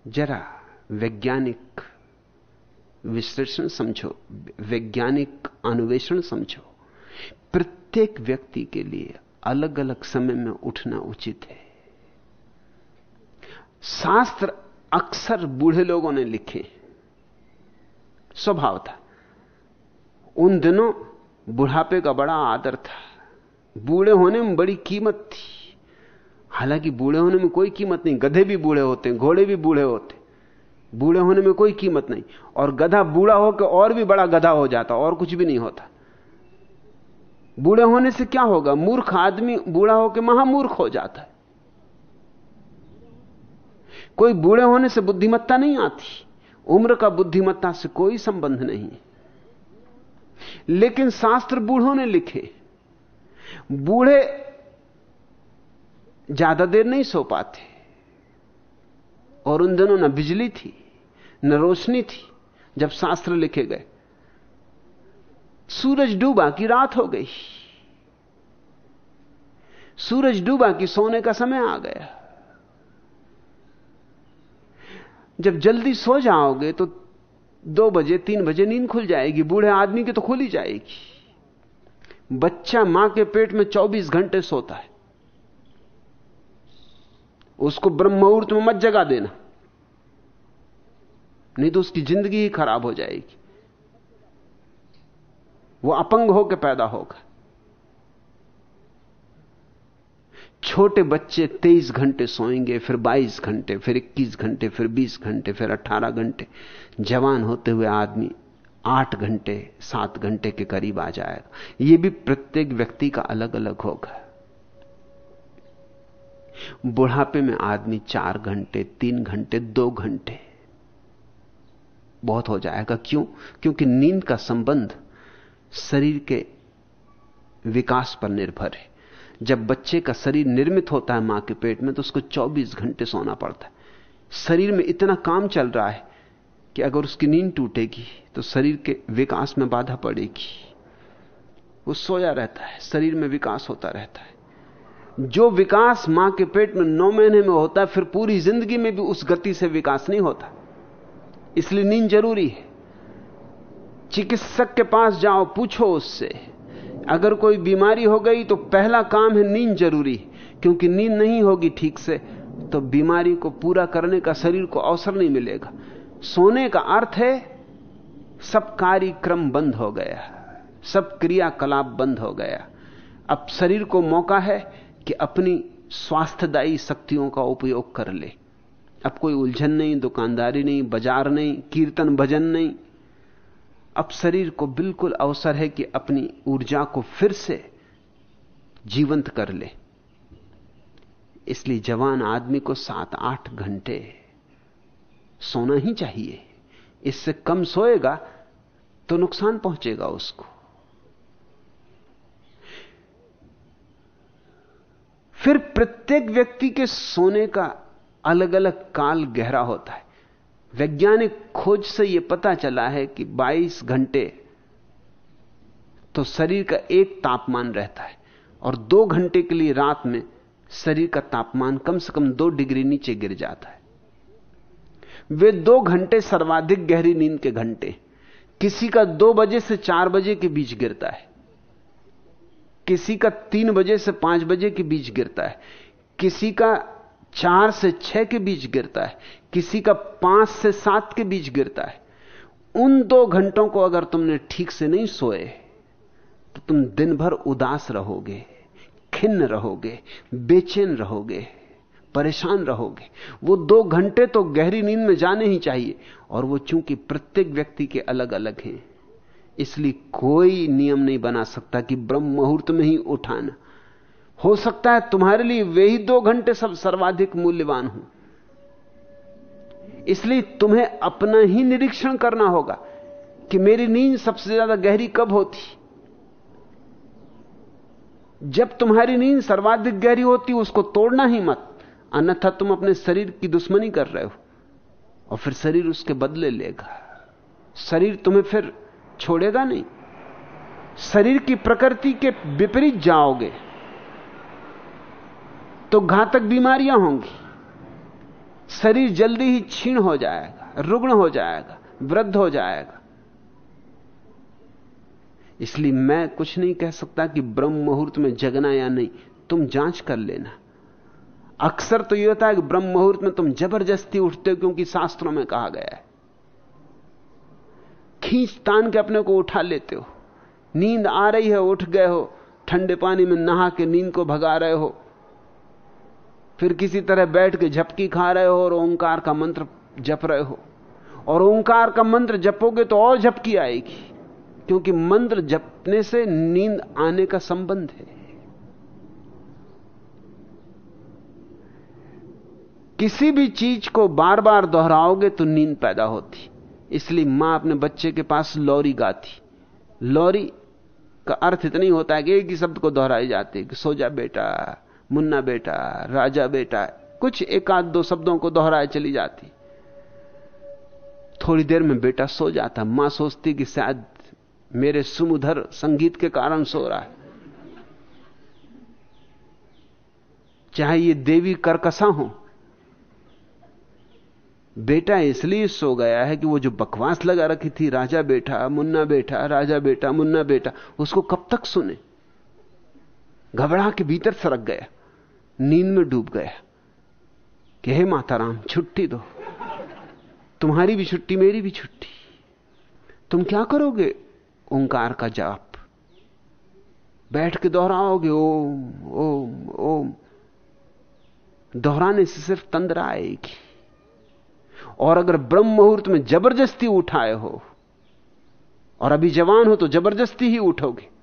जरा वैज्ञानिक विश्लेषण समझो, वैज्ञानिक अन्वेषण समझो। प्रत्येक व्यक्ति के लिए अलग अलग समय में उठना उचित है। शास्त्र अक्सर बूढ़े लोगों ने लिखे स्वभाव था। उन दिनों बुढ़ापे का बड़ा आदर था। बूढ़े होने में बड़ी कीमत थी। हालाँकि बूढ़े होने में कोई कीमत नहीं। गधे भी बूढ़े होते हैं, घोड़े भी बूढ़े होते बूढ़े होने में कोई कीमत नहीं। और गधा बूढ़ा होकर और भी बड़ा गधा हो जाता, और कुछ भी नहीं होता। बूढ़े होने से क्या होगा? मूर्ख आदमी बूढ़ा होकर महामूर्ख हो जाता है। कोई बूढ़े होने से बुद्धिमत्ता नहीं आती। उम्र का बुद्धिमत्ता से कोई संबंध नहीं लेकिन शास्त्र बूढ़ों ने लिखे, बूढ़े ज़्यादा देर नहीं सो पाते। और उन दिनों न बिजली थी, न रोशनी थी, जब शास्त्र लिखे गए। सूरज डूबा की रात हो गई। सूरज डूबा की सोने का समय आ गया। जब जल्दी सो जाओगे तो दो बजे, तीन बजे नींद खुल जाएगी, बूढ़े आदमी की तो खुल ही जाएगी। बच्चा माँ के पेट में 24 घंटे सोता है। उसको ब्रह्म मुहूर्त में मत जगा देना। नहीं तो उसकी ज़िंदगी ही खराब हो जाएगी। वो अपंग होकर पैदा होगा। छोटे बच्चे 23 घंटे सोएँगे, फिर 22 घंटे, फिर 21 घंटे, फिर 20 घंटे, फिर 18 घंटे। जवान होते हुए आदमी 8 घंटे 7 घंटे के करीब आ जाएगा। यह भी प्रत्येक व्यक्ति का अलग अलग होगा। बुढ़ापे में आदमी चार घंटे, तीन घंटे, दो घंटे। बहुत हो जाएगा। क्यों? क्योंकि नींद का संबंध शरीर के विकास पर निर्भर है। जब बच्चे का शरीर निर्मित होता है माँ के पेट में तो उसको 24 घंटे सोना पड़ता है। शरीर में इतना काम चल रहा है कि अगर उसकी नींद टूटेगी तो शरीर के विकास में बाधा पड़ेगी। वो सोया रहता है, शरीर में विकास होता रहता है। जो विकास माँ के पेट में नौ महीने में होता है, फिर पूरी ज़िंदगी में भी उस गति से विकास नहीं होता। इसलिए नींद ज़रूरी है। चिकित्सक के पास जाओ, पूछो उससे अगर कोई बीमारी हो गई तो पहला काम है नींद ज़रूरी, क्योंकि नींद नहीं होगी ठीक से तो बीमारी को पूरा करने का शरीर को अवसर नहीं मिलेगा। सोने का अर्थ है, सब कार्यक्रम बंद हो गया, सब क्रियाकलाप बंद हो गया। अब शरीर को मौका है कि अपनी स्वास्थ्यदायी शक्तियों का उपयोग कर ले। अब कोई उलझन नहीं, दुकानदारी नहीं, बाज़ार नहीं, कीर्तन भजन नहीं अब शरीर को बिल्कुल अवसर है कि अपनी ऊर्जा को फिर से जीवंत कर ले। इसलिए जवान आदमी को सात आठ घंटे सोना ही चाहिए। इससे कम सोएगा तो नुकसान पहुंचेगा उसको। फिर प्रत्येक व्यक्ति के सोने का अलग अलग काल गहरा होता है। वैज्ञानिक खोज से यह पता चला है कि 22 घंटे तो शरीर का एक तापमान रहता है और दो घंटे के लिए रात में शरीर का तापमान कम से कम दो डिग्री नीचे गिर जाता है। वे दो घंटे सर्वाधिक गहरी नींद के घंटे किसी का दो बजे से चार बजे के बीच गिरता है, किसी का तीन बजे से पाँच बजे के बीच गिरता है, किसी का चार से छह के बीच गिरता है, किसी का पाँच से सात के बीच गिरता है। उन दो घंटों को अगर तुमने ठीक से नहीं सोए तो तुम दिन भर उदास रहोगे, खिन्न रहोगे, बेचैन रहोगे, परेशान रहोगे। वो दो घंटे तो गहरी नींद में जाने ही चाहिए, और वो चूँकि प्रत्येक व्यक्ति के अलग अलग हैं, इसलिए कोई नियम नहीं बना सकता कि ब्रह्म मुहूर्त में ही उठाना। हो सकता है तुम्हारे लिए वे ही दो घंटे सब सर्वाधिक मूल्यवान हो। इसलिए तुम्हें अपना ही निरीक्षण करना होगा कि मेरी नींद सबसे ज़्यादा गहरी कब होती। जब तुम्हारी नींद सर्वाधिक गहरी होती, उसको तोड़ना ही मत, अन्यथा तुम अपने शरीर की दुश्मनी कर रहे हो, और फिर शरीर उसके बदले लेगा। शरीर तुम्हें फिर छोड़ेगा नहीं। शरीर की प्रकृति के विपरीत जाओगे। तो घातक बीमारियाँ होंगी। शरीर जल्दी ही छीण हो जाएगा, रुग्ण हो जाएगा, वृद्ध हो जाएगा। इसलिए मैं कुछ नहीं कह सकता कि ब्रह्म मुहूर्त में जगना या नहीं, तुम जाँच कर लेना। अक्सर तो यह होता है कि ब्रह्म मुहूर्त में तुम ज़बरदस्ती उठते हो क्योंकि शास्त्रों में कहा गया है। खींच तान के अपने को उठा लेते हो। नींद आ रही है, उठ गए हो, ठंडे पानी में नहा के नींद को भगा रहे हो। फिर किसी तरह बैठ के झपकी खा रहे हो और ओंकार का मंत्र जप रहे हो। और ओंकार का मंत्र जपोगे तो और झपकी आएगी, क्योंकि मंत्र जपने से नींद आने का संबंध है। किसी भी चीज़ को बार बार दोहराओगे तो नींद पैदा होती। इसलिए माँ अपने बच्चे के पास लौरी गाती। लौरी का अर्थ इतना ही होता है कि एक ही शब्द को दोहराई जाती कि, सो जा बेटा मुन्ना बेटा, राजा बेटा, कुछ एक आध दो शब्दों को दोहराए चली जाती। थोड़ी देर में बेटा सो जाता। माँ सोचती कि शायद मेरे सुमुधर संगीत के कारण सो रहा है। चाहे ये देवी करकसा हो, बेटा इसलिए सो गया है कि वो जो बकवास लगा रखी थी, राजा बेटा, मुन्ना बेटा, राजा बेटा, मुन्ना बेटा, उसको कब तक सुने? घबरा के भीतर सरक गया। नींद में डूब गया। कि हे माता राम छुट्टी दो। तुम्हारी भी छुट्टी, मेरी भी छुट्टी। तुम क्या करोगे? ओंकार का जाप। बैठ के दोहराओगे, ओम ओम ओम। दोहराने से सिर्फ़ तंद्रा आएगी। और अगर ब्रह्म मुहूर्त में ज़बरदस्ती उठाए हो, और अभी जवान हो तो ज़बरदस्ती ही उठोगे।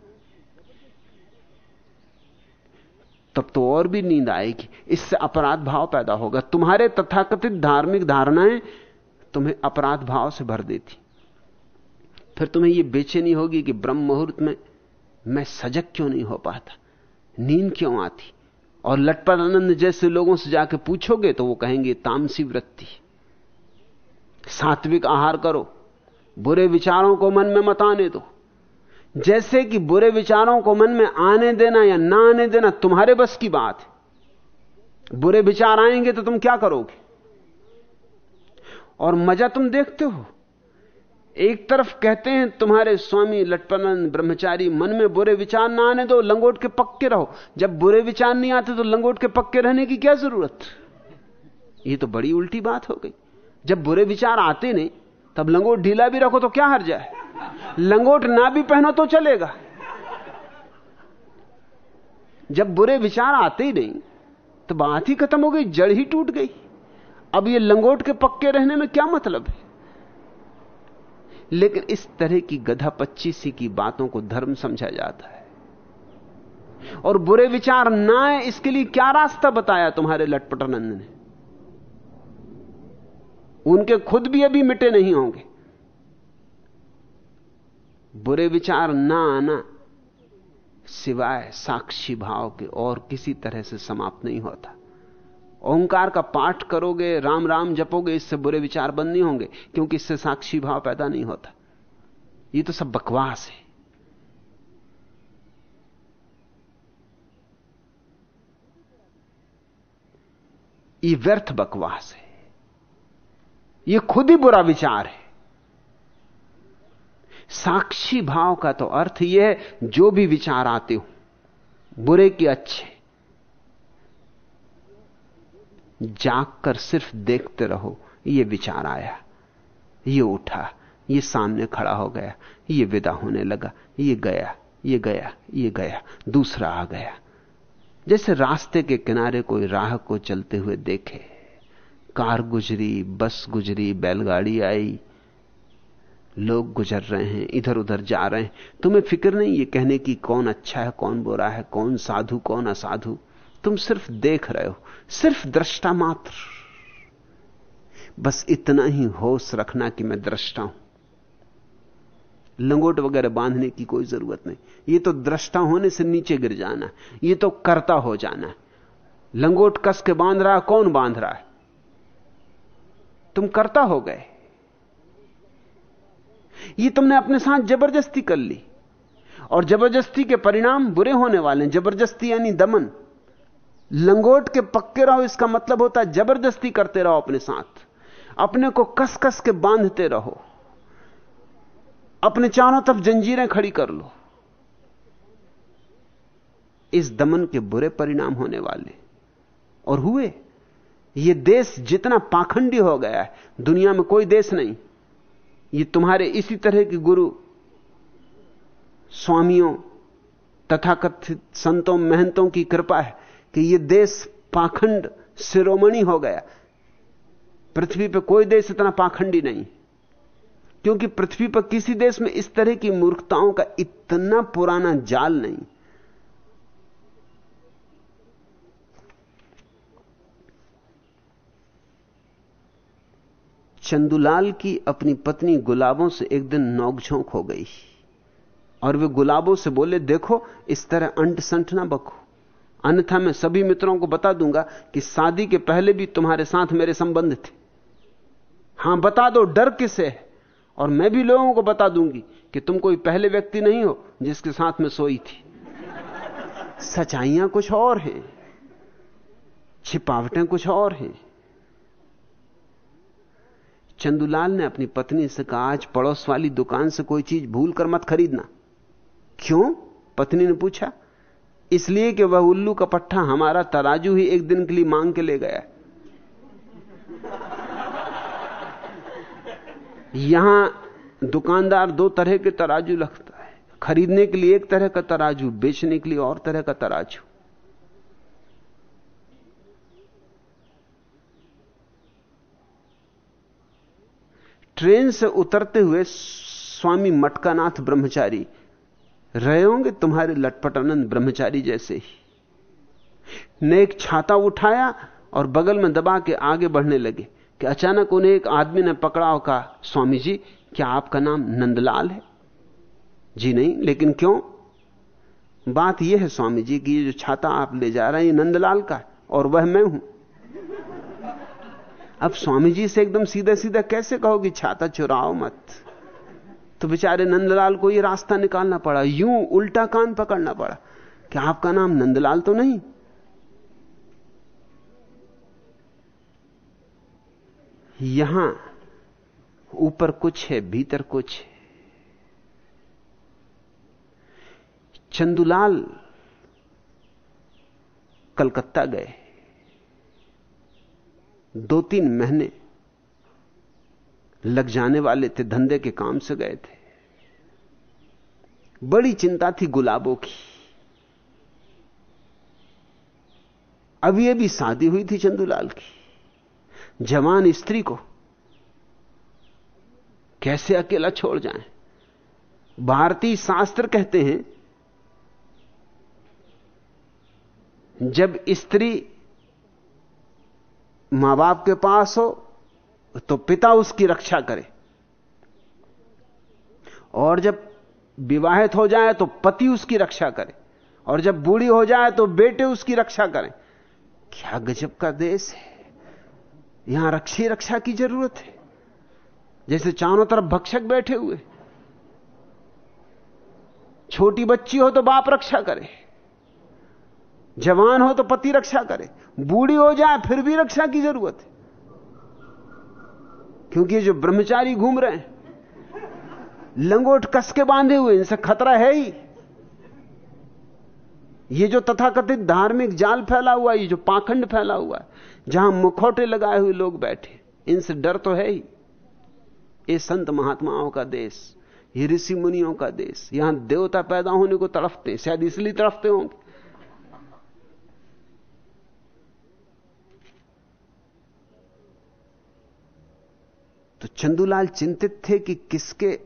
तब तो और भी नींद आएगी। इससे अपराध भाव पैदा होगा। तुम्हारे तथाकथित धार्मिक धारणाएँ तुम्हें अपराध भाव से भर देती। फिर तुम्हें यह बेचैनी होगी कि ब्रह्म मुहूर्त में मैं सजग क्यों नहीं हो पाता? नींद क्यों आती? और लटपट आनंद जैसे लोगों से जाके पूछोगे तो वो कहेंगे, तामसी वृत्ति। सात्विक आहार करो। बुरे विचारों को मन में मत आने दो। जैसे कि बुरे विचारों को मन में आने देना या ना आने देना तुम्हारे बस की बात है। बुरे विचार आएँगे तो तुम क्या करोगे? और मज़ा तुम देखते हो। एक तरफ़ कहते हैं, तुम्हारे स्वामी लटपनंद ब्रह्मचारी, मन में बुरे विचार ना आने दो, लंगोट के पक्के रहो। जब बुरे विचार नहीं आते तो लंगोट के पक्के रहने की क्या ज़रूरत? ये तो बड़ी उल्टी बात हो गई। जब बुरे विचार आते नहीं, तब लंगोट ढीला भी रखो तो क्या हर जाए लंगोट ना भी पहनो तो चलेगा। जब बुरे विचार आते ही नहीं तो बात ही खत्म हो गई, जड़ ही टूट गई। अब ये लंगोट के पक्के रहने में क्या मतलब है? लेकिन इस तरह की गधा पच्चीसी की बातों को धर्म समझा जाता है। और बुरे विचार ना आए, इसके लिए क्या रास्ता बताया तुम्हारे लटपटानंद ने? उनके खुद भी अभी मिटे नहीं होंगे। बुरे विचार ना आना सिवाय साक्षी भाव के और किसी तरह से समाप्त नहीं होता। ओंकार का पाठ करोगे, राम राम जपोगे, इससे बुरे विचार बंद नहीं होंगे, क्योंकि इससे साक्षी भाव पैदा नहीं होता। ये तो सब बकवास है। ये व्यर्थ बकवास है। ये खुद ही बुरा विचार है। साक्षी भाव का तो अर्थ यह है, जो भी विचार आते हो, बुरे की अच्छे जाग कर सिर्फ़ देखते रहो, ये विचार आया, ये उठा, ये सामने खड़ा हो गया, ये विदा होने लगा, ये गया ये गया ये गया, दूसरा आ गया। जैसे रास्ते के किनारे कोई राह को चलते हुए देखे, कार गुजरी, बस गुजरी, बैलगाड़ी आई लोग गुजर रहे हैं इधर उधर जा रहे हैं। तुम्हें फ़िक्र नहीं ये कहने की कौन अच्छा है, कौन बुरा है, कौन साधु, कौन असाधु। तुम सिर्फ़ देख रहे हो, सिर्फ़ दृष्टा मात्र। बस इतना ही होश रखना कि मैं दृष्टा हूँ। लंगोट वगैरह बांधने की कोई ज़रूरत नहीं। ये तो दृष्टा होने से नीचे गिर जाना ये तो करता हो जाना लंगोट कस के बाँध रहा, कौन बाँध रहा है? तुम करता हो गए। ये तुमने अपने साथ ज़बरदस्ती कर ली। और ज़बरदस्ती के परिणाम बुरे होने वाले हैं। ज़बरदस्ती यानी दमन। लंगोट के पक्के रहो, इसका मतलब होता है ज़बरदस्ती करते रहो अपने साथ। अपने को कस कस के बांधते रहो। अपने चारों तरफ़ जंजीरें खड़ी कर लो। इस दमन के बुरे परिणाम होने वाले। और हुए? यह देश जितना पाखंडी हो गया है। दुनिया में कोई देश नहीं। ये तुम्हारे इसी तरह के गुरु, स्वामियों, तथाकथित संतों, महंतों की कृपा है कि यह देश पाखंड शिरोमणि हो गया। पृथ्वी पर कोई देश इतना पाखंडी नहीं, क्योंकि पृथ्वी पर किसी देश में इस तरह की मूर्खताओं का इतना पुराना जाल नहीं। चंदुलाल की अपनी पत्नी गुलाबों से एक दिन नोकझोंक हो गई। और वे गुलाबों से बोले, देखो, इस तरह अंट संठ ना बको अन्यथा मैं सभी मित्रों को बता दूँगा कि शादी के पहले भी तुम्हारे साथ मेरे संबंध थे। हाँ, बता दो, डर किसे है? और मैं भी लोगों को बता दूँगी कि तुम कोई पहले व्यक्ति नहीं हो जिसके साथ में सोई थी। सच्चाइयाँ कुछ और हैं, छिपावटें कुछ और हैं। चंदुलाल ने अपनी पत्नी से कहा, आज पड़ोस वाली दुकान से कोई चीज़ भूल कर मत खरीदना। क्यों? पत्नी ने पूछा। इसलिए कि वह उल्लू का पट्टा हमारा तराजू ही एक दिन के लिए मांग के ले गया यहाँ दुकानदार दो तरह के तराजू लगता है। खरीदने के लिए एक तरह का तराजू, बेचने के लिए और तरह का तराजू। ट्रेन से उतरते हुए स्वामी मटकानाथ ब्रह्मचारी, रहे होंगे तुम्हारे लटपटानंद ब्रह्मचारी जैसे ही। ने एक छाता उठाया और बगल में दबा के आगे बढ़ने लगे कि अचानक उन्हें एक आदमी ने पकड़ा और कहा, स्वामी जी, क्या आपका नाम नंदलाल है? जी नहीं, लेकिन क्यों? बात यह है, स्वामी जी, कि ये जो छाता आप ले जा रहे हैं, ये नंदलाल का और वह मैं हूँ। अब स्वामी जी से एकदम सीधा सीधा कैसे कहो कि छाता चुराओ मत तो बेचारे नंदलाल को ये रास्ता निकालना पड़ा। यूँ उल्टा कान पकड़ना पड़ा। कि आपका नाम नंदलाल तो नहीं? यहाँ ऊपर कुछ है, भीतर कुछ है। चंदुलाल कलकत्ता गए। दो तीन महीने लग जाने वाले थे, धंधे के काम से गए थे। बड़ी चिंता थी गुलाबों की। अब अभी अभी शादी हुई थी चंदूलाल की। जवान स्त्री को कैसे अकेला छोड़ जाएँ? भारतीय शास्त्र कहते हैं, जब स्त्री माँ बाप के पास हो तो पिता उसकी रक्षा करे। और जब विवाहित हो जाए तो पति उसकी रक्षा करे। और जब बूढ़ी हो जाए तो बेटे उसकी रक्षा करें। क्या गजब का देश है। यहाँ रक्षी रक्षा की ज़रूरत है। जैसे चारों तरफ़ भक्षक बैठे हुए। छोटी बच्ची हो तो बाप रक्षा करे। जवान हो तो पति रक्षा करे। बूढ़ी हो जाए, फिर भी रक्षा की ज़रूरत है। क्योंकि जो ब्रह्मचारी घूम रहे हैं, लंगोट कस के बांधे हुए इनसे खतरा है ही। ये जो तथाकथित धार्मिक जाल फैला हुआ ये जो पाखंड फैला हुआ जहाँ मुखौटे लगाए हुए लोग बैठे, इनसे डर तो है ही। ये संत महात्माओं का देश, ये ऋषि मुनियों का देश, यहाँ देवता पैदा होने को तड़फते शायद इसलिए तड़फते होंगे। तो चंदूलाल चिंतित थे कि किसके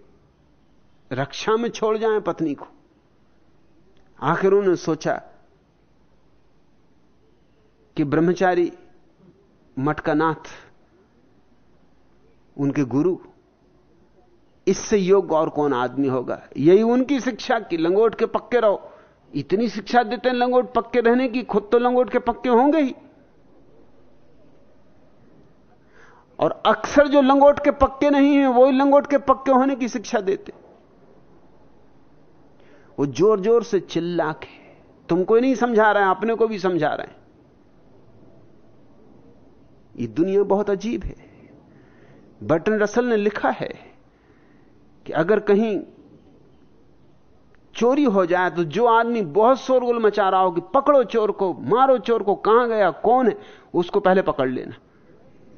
रक्षा में छोड़ जाएँ पत्नी को। आखिर उन्होंने सोचा कि ब्रह्मचारी मटकानाथ, उनके गुरु, इससे योग्य और कौन आदमी होगा? यही उनकी शिक्षा की, लंगोट के पक्के रहो। इतनी शिक्षा देते हैं, लंगोट पक्के रहने की, खुद तो लंगोट के पक्के होंगे ही। और अक्सर जो लंगोट के पक्के नहीं हैं वही लंगोट के पक्के होने की शिक्षा देते। वो ज़ोर ज़ोर से चिल्ला के तुमको नहीं समझा रहे हैं, अपने को भी समझा रहे हैं। ये दुनिया बहुत अजीब है। बटन रसल ने लिखा है कि अगर कहीं चोरी हो जाए तो जो आदमी बहुत शोरगुल मचा रहा हो कि पकड़ो चोर को, मारो चोर को, कहाँ गया, कौन है, उसको पहले पकड़ लेना।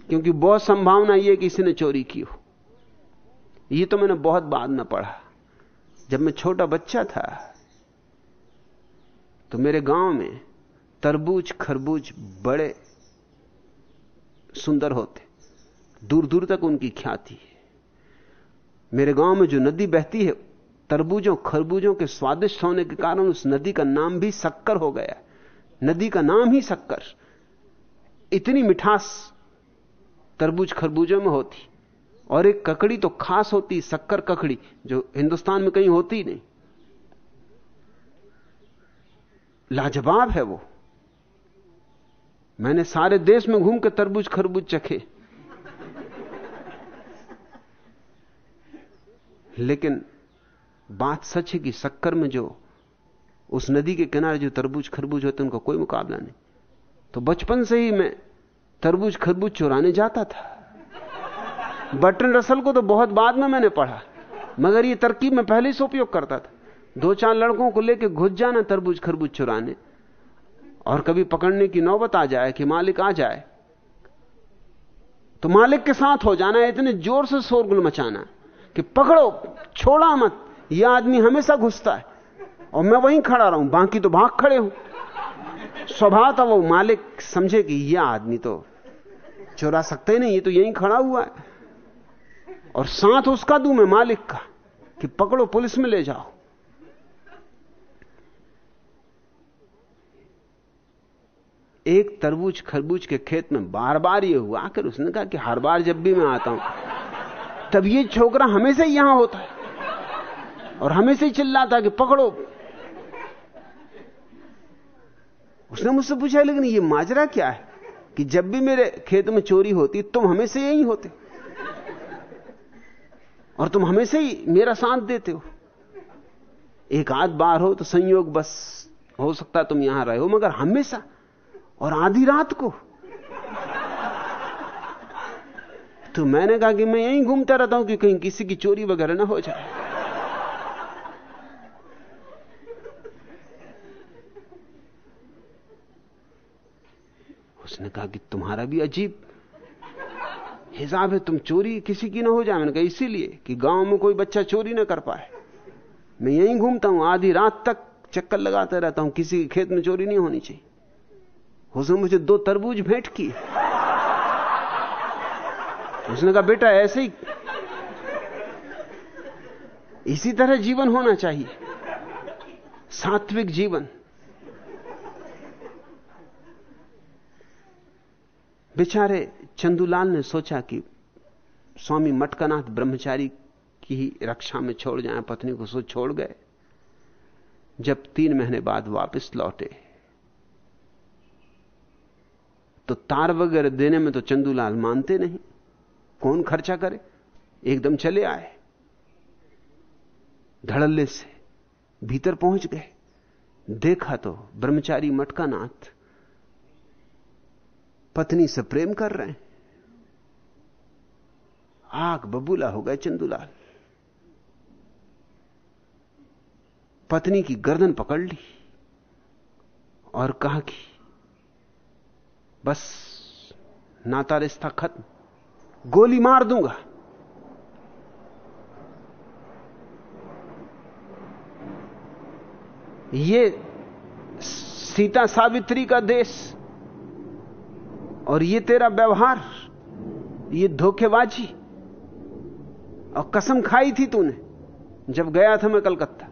क्योंकि बहुत संभावना यह कि किसी ने चोरी की हो। यह तो मैंने बहुत बाद में पढ़ा। जब मैं छोटा बच्चा था तो मेरे गाँव में तरबूज, खरबूज बड़े सुंदर होते। दूर दूर तक उनकी ख्याति है। मेरे गाँव में जो नदी बहती है, तरबूजों, खरबूजों के स्वादिष्ट होने के कारण उस नदी का नाम भी शक्कर हो गया। नदी का नाम ही शक्कर। इतनी मिठास तरबूज खरबूजों में होती। और एक ककड़ी तो खास होती, शक्कर ककड़ी, जो हिंदुस्तान में कहीं होती नहीं। लाजवाब है वो। मैंने सारे देश में घूम के तरबूज खरबूज चखे। लेकिन बात सच है कि शक्कर में जो उस नदी के किनारे जो तरबूज खरबूज होते उनका कोई मुकाबला नहीं। तो बचपन से ही मैं तरबूज खरबूज चुराने जाता था। बटन रसल को तो बहुत बाद में मैंने पढ़ा, मगर ये तरकीब मैं पहले से उपयोग करता था। दो चार लड़कों को लेकर घुस जाना तरबूज खरबूज चुराने, और कभी पकड़ने की नौबत आ जाए कि मालिक आ जाए तो मालिक के साथ हो जाना है, इतने ज़ोर से शोरगुल मचाना कि पकड़ो, छोड़ा मत यह आदमी हमेशा घुसता है, और मैं वहीं खड़ा रहूँ, बाकी तो भाग खड़े हूँ। स्वभाव था वो मालिक, समझे कि यह आदमी तो चुरा सकते नहीं, ये तो यहीं खड़ा हुआ है। और साथ उसका दू मैं मालिक का, कि पकड़ो पुलिस में ले जाओ। एक तरबूज खरबूज के खेत में बार बार ये हुआ, आखिर उसने कहा कि हर बार जब भी मैं आता हूँ, तब ये छोकरा हमेशा ही यहाँ होता है। और हमेशा ही चिल्लाता कि पकड़ो। उसने मुझसे पूछा, लेकिन ये माजरा क्या है? कि जब भी मेरे खेत में चोरी होती, तुम हमेशा यही होते। और तुम हमेशा ही मेरा साथ देते हो। एक आध बार हो तो संयोग बस, हो सकता तुम यहाँ रहे हो, मगर हमेशा और आधी रात को। तो मैंने कहा कि मैं यहीं घूमता रहता हूँ कि कहीं किसी की चोरी वगैरह ना हो जाए। उसने कहा कि तुम्हारा भी अजीब हिसाब है, तुम चोरी किसी की ना हो जाए। मैंने कहा, इसीलिए कि गाँव में कोई बच्चा चोरी ना कर पाए। मैं यहीं घूमता हूँ, आधी रात तक चक्कर लगाता रहता हूँ, किसी के खेत में चोरी नहीं होनी चाहिए। उसने मुझे दो तरबूज भेंट की उसने कहा, बेटा, ऐसे ही इसी तरह जीवन होना चाहिए। सात्विक जीवन। बेचारे चंदूलाल ने सोचा कि स्वामी मटकानाथ ब्रह्मचारी की ही रक्षा में छोड़ जाए, पत्नी को सो छोड़ गए। जब तीन महीने बाद वापस लौटे तो तार वगैरह देने में तो चंदूलाल मानते नहीं। कौन खर्चा करे? एकदम चले आए। धड़ल्ले से भीतर पहुँच गए। देखा तो ब्रह्मचारी मटकानाथ पत्नी से प्रेम कर रहे हैं। आग बबूला हो गए चंदूलाल। पत्नी की गर्दन पकड़ ली और कहा कि, बस नाता रिश्ता खत्म। गोली मार दूँगा। ये सीता सावित्री का देश और ये तेरा व्यवहार, ये धोखेबाजी और कसम खाई थी तूने जब गया था मैं कलकत्ता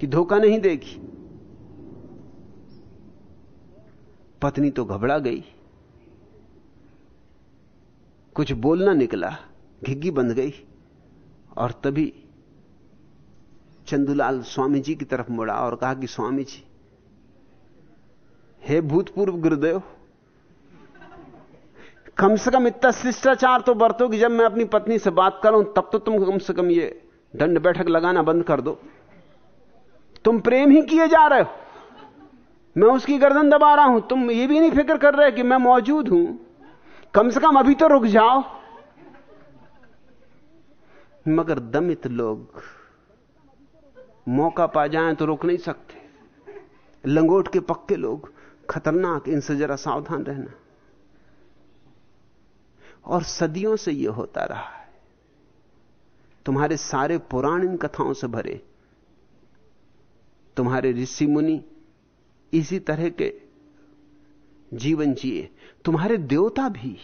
कि धोखा नहीं देगी। पत्नी तो घबरा गई। कुछ बोलना निकला, घिग्गी बंध गई और तभी चंदूलाल स्वामी जी की तरफ़ मुड़ा और कहा कि स्वामी जी हे भूतपूर्व गुरुदेव कम से कम इतना शिष्टाचार तो बरतो कि जब मैं अपनी पत्नी से बात करूँ, तब तो तुम कम से कम ये दंड बैठक लगाना बंद कर दो। तुम प्रेम ही किए जा रहे हो। मैं उसकी गर्दन दबा रहा हूँ। तुम ये भी नहीं फ़िक्र कर रहे कि मैं मौजूद हूँ। कम से कम अभी तो रुक जाओ। मगर दमित लोग मौका पा जाएँ तो रुक नहीं सकते। लंगोट के पक्के लोग खतरनाक, इनसे जरा सावधान रहना। और सदियों से यह होता रहा है। तुम्हारे सारे पुराण इन कथाओं से भरे। तुम्हारे ऋषि मुनि इसी तरह के जीवन जिए। तुम्हारे देवता भी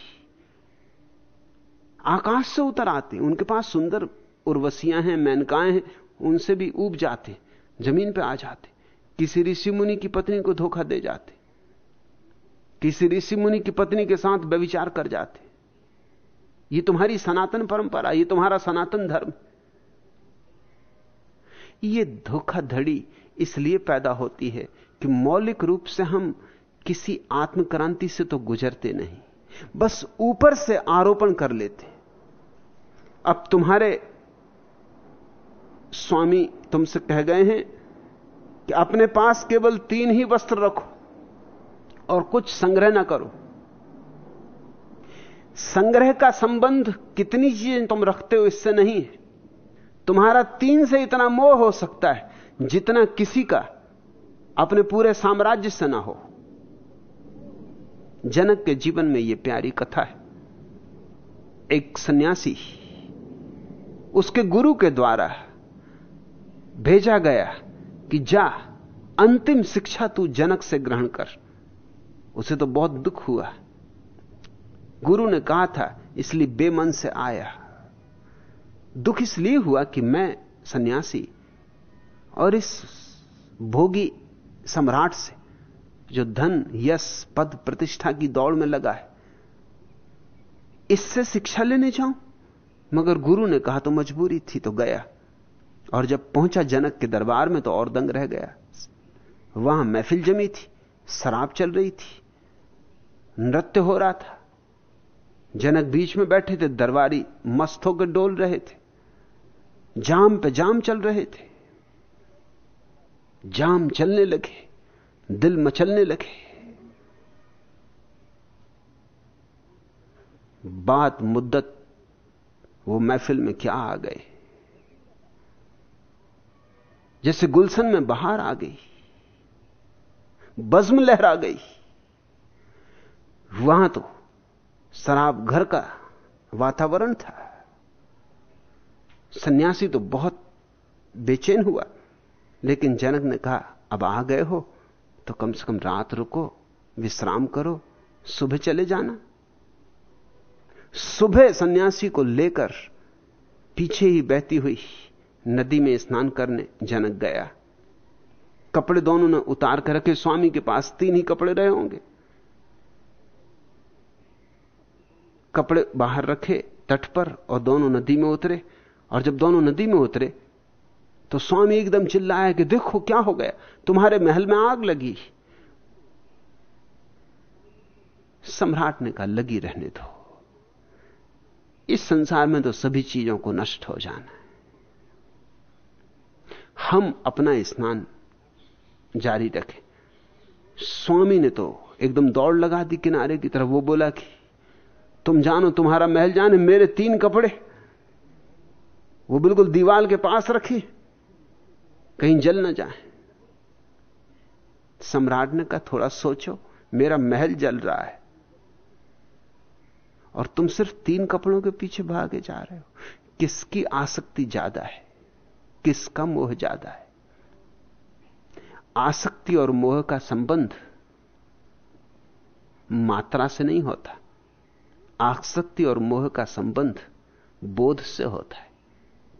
आकाश से उतर आते, उनके पास सुंदर उर्वशियाँ हैं, मैनकाएँ हैं, उनसे भी ऊब जाते, ज़मीन पे आ जाते। किसी ऋषि मुनि की पत्नी को धोखा दे जाते। किसी ऋषि मुनि की पत्नी के साथ व्यविचार कर जाते। ये तुम्हारी सनातन परंपरा, ये तुम्हारा सनातन धर्म। ये धोखाधड़ी इसलिए पैदा होती है कि मौलिक रूप से हम किसी आत्मक्रांति से तो गुजरते नहीं, बस ऊपर से आरोपण कर लेते अब तुम्हारे स्वामी तुमसे कह गए हैं कि अपने पास केवल तीन ही वस्त्र रखो और कुछ संग्रह ना करो। संग्रह का संबंध कितनी चीज़ें तुम रखते हो इससे नहीं है। तुम्हारा तीन से इतना मोह हो सकता है, जितना किसी का अपने पूरे साम्राज्य से ना हो। जनक के जीवन में यह प्यारी कथा है। एक सन्यासी उसके गुरु के द्वारा भेजा गया कि जा, अंतिम शिक्षा तू जनक से ग्रहण कर। उसे तो बहुत दुख हुआ। गुरु ने कहा था, इसलिए बेमन से आया। दुख इसलिए हुआ कि मैं सन्यासी और इस भोगी सम्राट से, जो धन, यश, पद, प्रतिष्ठा की दौड़ में लगा है, इससे शिक्षा लेने जाऊँ? मगर गुरु ने कहा तो मजबूरी थी तो गया। और जब पहुँचा जनक के दरबार में तो और दंग रह गया। वहाँ महफिल जमी थी, शराब चल रही थी, नृत्य हो रहा था। जनक बीच में बैठे थे, दरबारी मस्त होकर डोल रहे थे। जाम पे जाम चल रहे थे। जाम चलने लगे, दिल मचलने लगे। बात मुद्दत, वो महफिल में क्या आ गए? जैसे गुलशन में बाहर आ गई। बज्म लहरा गई। वहाँ तो शराब घर का वातावरण था। सन्यासी तो बहुत बेचैन हुआ, लेकिन जनक ने कहा, अब आ गए हो तो कम से कम रात रुको, विश्राम करो, सुबह चले जाना। सुबह सन्यासी को लेकर पीछे ही बहती हुई नदी में स्नान करने जनक गया। कपड़े दोनों ने उतार कर रखे, स्वामी के पास तीन ही कपड़े रहे होंगे। कपड़े बाहर रखे तट पर और दोनों नदी में उतरे। और जब दोनों नदी में उतरे तो स्वामी एकदम चिल्लाया कि देखो क्या हो गया, तुम्हारे महल में आग लगी। सम्राट ने कहा, लगी रहने दो। इस संसार में तो सभी चीज़ों को नष्ट हो जाना है। हम अपना स्नान जारी रखें। स्वामी ने तो एकदम दौड़ लगा दी किनारे की तरफ़, वो बोला कि तुम जानो तुम्हारा महल जाने मेरे तीन कपड़े। वो बिल्कुल दीवाल के पास रखे। कहीं जल ना जाए। सम्राट ने कहा, थोड़ा सोचो, मेरा महल जल रहा है। और तुम सिर्फ़ तीन कपड़ों के पीछे भागे जा रहे हो। किसकी आसक्ति ज़्यादा है? किसका मोह ज़्यादा है? आसक्ति और मोह का संबंध मात्रा से नहीं होता। आसक्ति और मोह का संबंध बोध से होता है।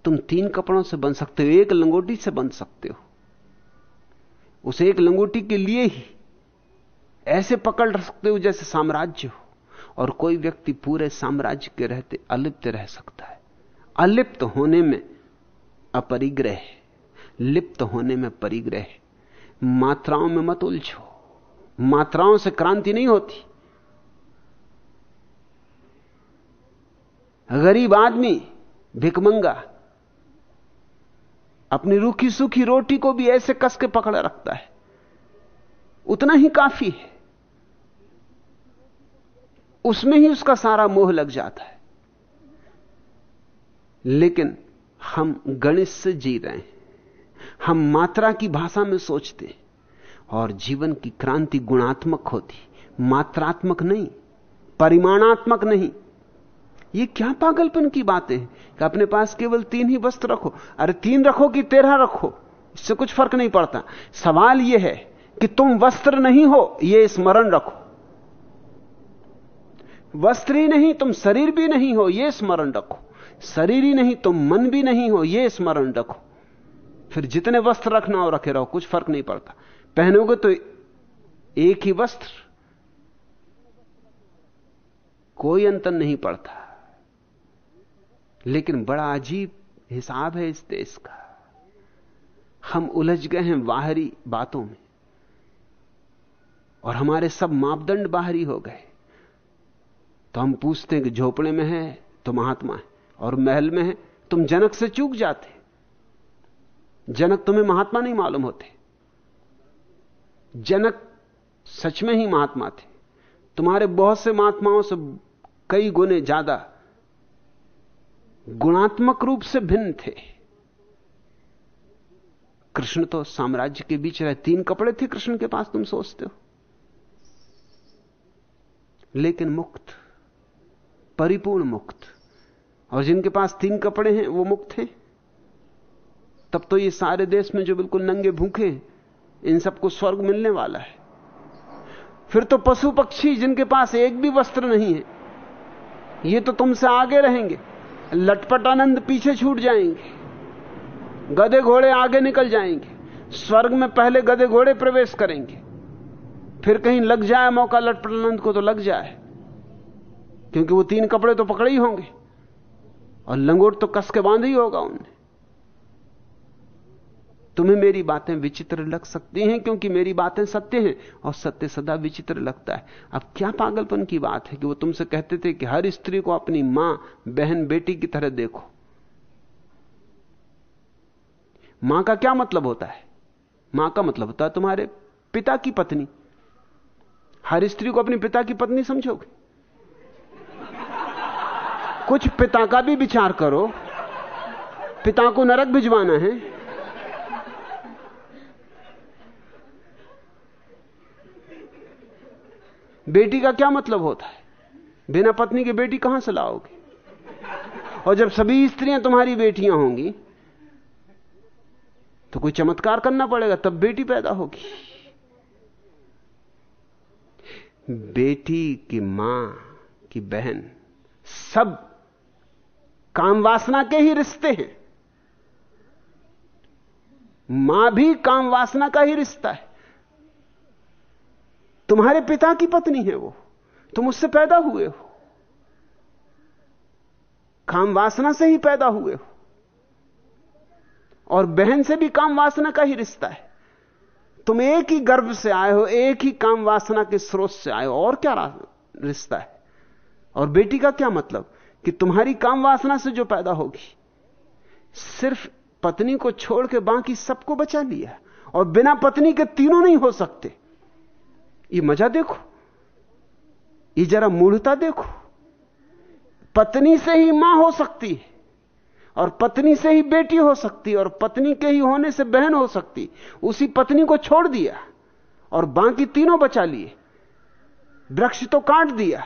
तुम तीन कपड़ों से बन सकते हो, एक लंगोटी से बन सकते हो। उसे एक लंगोटी के लिए ही ऐसे पकड़ सकते हो जैसे साम्राज्य हो। और कोई व्यक्ति पूरे साम्राज्य के रहते, अलिप्त रह सकता है। अलिप्त होने में अपरिग्रह लिप्त होने में परिग्रह मात्राओं में मत उलझो। मात्राओं से क्रांति नहीं होती। गरीब आदमी, भिकमंगा, अपनी रूखी सूखी रोटी को भी ऐसे कस के पकड़ रखता है। उतना ही काफ़ी है। उसमें ही उसका सारा मोह लग जाता है। लेकिन हम गणित से जी रहे हैं। हम मात्रा की भाषा में सोचते हैं और जीवन की क्रांति गुणात्मक होती, मात्रात्मक नहीं, परिमाणात्मक नहीं। ये क्या पागलपन की बातें हैं? कि अपने पास केवल तीन ही वस्त्र रखो। अरे तीन रखो कि तेरह रखो? इससे कुछ फ़र्क नहीं पड़ता। सवाल यह है कि तुम वस्त्र नहीं हो यह स्मरण रखो। वस्त्र ही नहीं, तुम शरीर भी नहीं हो यह स्मरण रखो। शरीर ही नहीं, तुम मन भी नहीं हो यह स्मरण रखो। फिर जितने वस्त्र रखना हो, रखे रहो, कुछ फ़र्क नहीं पड़ता। पहनोगे तो एक ही वस्त्र, कोई अंतर नहीं पड़ता। लेकिन बड़ा अजीब हिसाब है इस देश का। हम उलझ गए हैं बाहरी बातों में। और हमारे सब मापदंड बाहरी हो गए। तो हम पूछते हैं कि झोपड़े में है तो महात्मा है। और महल में है, तुम जनक से चूक जाते। जनक तुम्हें महात्मा नहीं मालूम होते। जनक सच में ही महात्मा थे। तुम्हारे बहुत से महात्माओं से कई गुने ज़्यादा गुणात्मक रूप से भिन्न थे। कृष्ण तो साम्राज्य के बीच रहे। तीन कपड़े थे कृष्ण के पास, तुम सोचते हो। लेकिन मुक्त, परिपूर्ण मुक्त। और जिनके पास तीन कपड़े हैं, वो मुक्त हैं। तब तो ये सारे देश में जो बिल्कुल नंगे भूखे इन सबको स्वर्ग मिलने वाला है। फिर तो पशु पक्षी जिनके पास एक भी वस्त्र नहीं है, ये तो तुमसे आगे रहेंगे। लटपट आनंद पीछे छूट जाएँगे। गधे घोड़े आगे निकल जाएँगे। स्वर्ग में पहले गधे घोड़े प्रवेश करेंगे। फिर कहीं लग जाए मौका लटपट आनंद को तो लग जाए। क्योंकि वो तीन कपड़े तो पकड़े ही होंगे। और लंगोट तो कस के बाँध ही होगा उनने। तुम्हें मेरी बातें विचित्र लग सकती हैं क्योंकि मेरी बातें सत्य हैं और सत्य सदा विचित्र लगता है। अब क्या पागलपन की बात है कि वो तुमसे कहते थे कि हर स्त्री को अपनी माँ, बहन, बेटी की तरह देखो। माँ का क्या मतलब होता है? माँ का मतलब होता है तुम्हारे पिता की पत्नी। हर स्त्री को अपनी पिता की पत्नी समझोगे? कुछ पिता का भी विचार करो। पिता को नरक भिजवाना है। बेटी का क्या मतलब होता है? बिना पत्नी की बेटी कहाँ से लाओगे? और जब सभी स्त्रियाँ तुम्हारी बेटियाँ होंगी तो कोई चमत्कार करना पड़ेगा, तब बेटी पैदा होगी। बेटी की माँ की बहन सब काम वासना के ही रिश्ते हैं। माँ भी काम वासना का ही रिश्ता है। तुम्हारे पिता की पत्नी है वो। तुम उससे पैदा हुए हो। काम वासना से ही पैदा हुए हो। और बहन से भी काम वासना का ही रिश्ता है। तुम एक ही गर्भ से आए हो, एक ही काम वासना के स्रोत से आए हो, और क्या रिश्ता है? और बेटी का क्या मतलब? कि तुम्हारी काम वासना से जो पैदा होगी, सिर्फ़ पत्नी को छोड़ के बाकी सबको बचा लिया और बिना पत्नी के तीनों नहीं हो सकते। ये मज़ा देखो। ये जरा मूढ़ता देखो। पत्नी से ही माँ हो सकती है और पत्नी से ही बेटी हो सकती और पत्नी के ही होने से बहन हो सकती उसी पत्नी को छोड़ दिया और बाकी तीनों बचा लिए। वृक्ष तो काट दिया,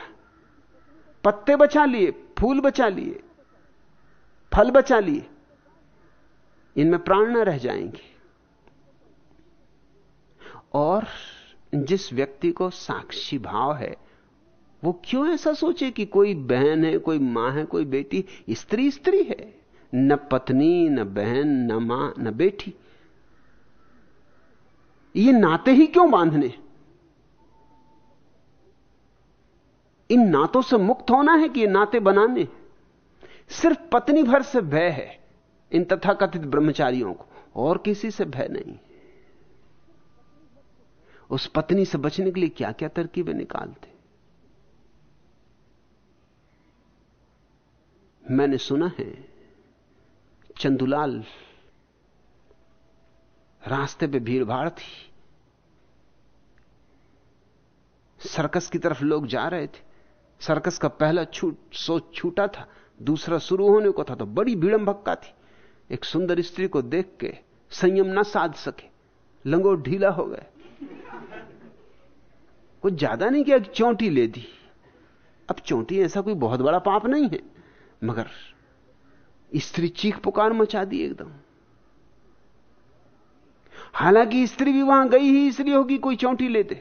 पत्ते बचा लिए, फूल बचा लिए, फल बचा लिए। इनमें प्राण न रह जाएँगे। और जिस व्यक्ति को साक्षी भाव है, वो क्यों ऐसा सोचे कि कोई बहन है, कोई माँ है, कोई बेटी स्त्री स्त्री है? न पत्नी, न बहन, न माँ, न बेटी। ये नाते ही क्यों बांधने? इन नातों से मुक्त होना है कि ये नाते बनाने? सिर्फ़ पत्नी भर से भय है इन तथाकथित ब्रह्मचारियों को। और किसी से भय नहीं उस पत्नी से बचने के लिए क्या क्या तरकीबें निकालते? मैंने सुना है, चंदुलाल रास्ते पे भीड़ भाड़ थी। सर्कस की तरफ़ लोग जा रहे थे। सर्कस का पहला छूट, सोच छूटा था, दूसरा शुरू होने को था तो बड़ी भीड़म भक्का थी। एक सुंदर स्त्री को देख के संयम न साध सके, लंगोट ढीला हो गए। कुछ ज़्यादा नहीं किया चौंटी ले दी। अब चौंटी ऐसा कोई बहुत बड़ा पाप नहीं है, मगर स्त्री चीख पुकार मचा दी एकदम। हालाँकि स्त्री भी वहाँ गई ही, इसलिए होगी कोई चौंटी लेते।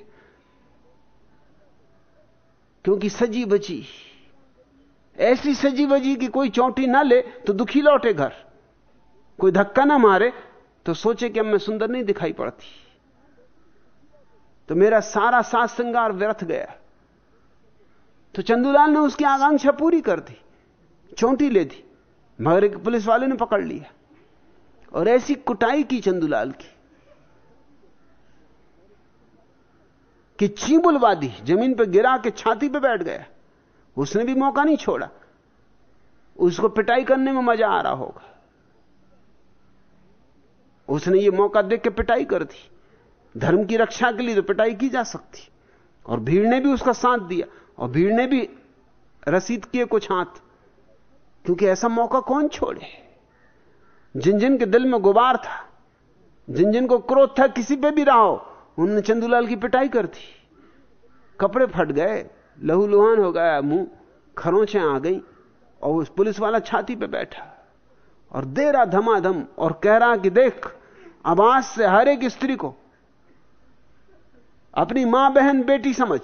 क्योंकि सजी बची। ऐसी सजी बजी कि कोई चौंटी ना ले तो दुखी लौटे घर। कोई धक्का ना मारे तो सोचे कि अब मैं सुंदर नहीं दिखाई पड़ती। तो मेरा सारा साज श्रृंगार व्यर्थ गया। तो चंदूलाल ने उसकी आकांक्षा पूरी कर दी, चोटी ले दी, मगर एक पुलिस वाले ने पकड़ लिया और ऐसी कुटाई की चंदूलाल की कि चीबुलवा दी ज़मीन पर गिरा के छाती पे बैठ गया। उसने भी मौका नहीं छोड़ा। उसको पिटाई करने में मज़ा आ रहा होगा। उसने ये मौका देख के पिटाई कर दी। धर्म की रक्षा के लिए तो पिटाई की जा सकती। और भीड़ ने भी उसका साथ दिया। और भीड़ ने भी रसीद किए कुछ हाथ। क्योंकि ऐसा मौका कौन छोड़े? जिन जिन के दिल में गुबार था जिन जिन को क्रोध था, किसी पे भी रहा हो उन्होंने चंदूलाल की पिटाई कर दी। कपड़े फट गए लहू लुहान हो गया, मुँह खरोंचे आ गई, और उस पुलिस वाला छाती पे बैठा। और दे रहा धमाधम, और कह रहा कि देख, आवाज़ से हर एक स्त्री को अपनी माँ बहन बेटी समझ।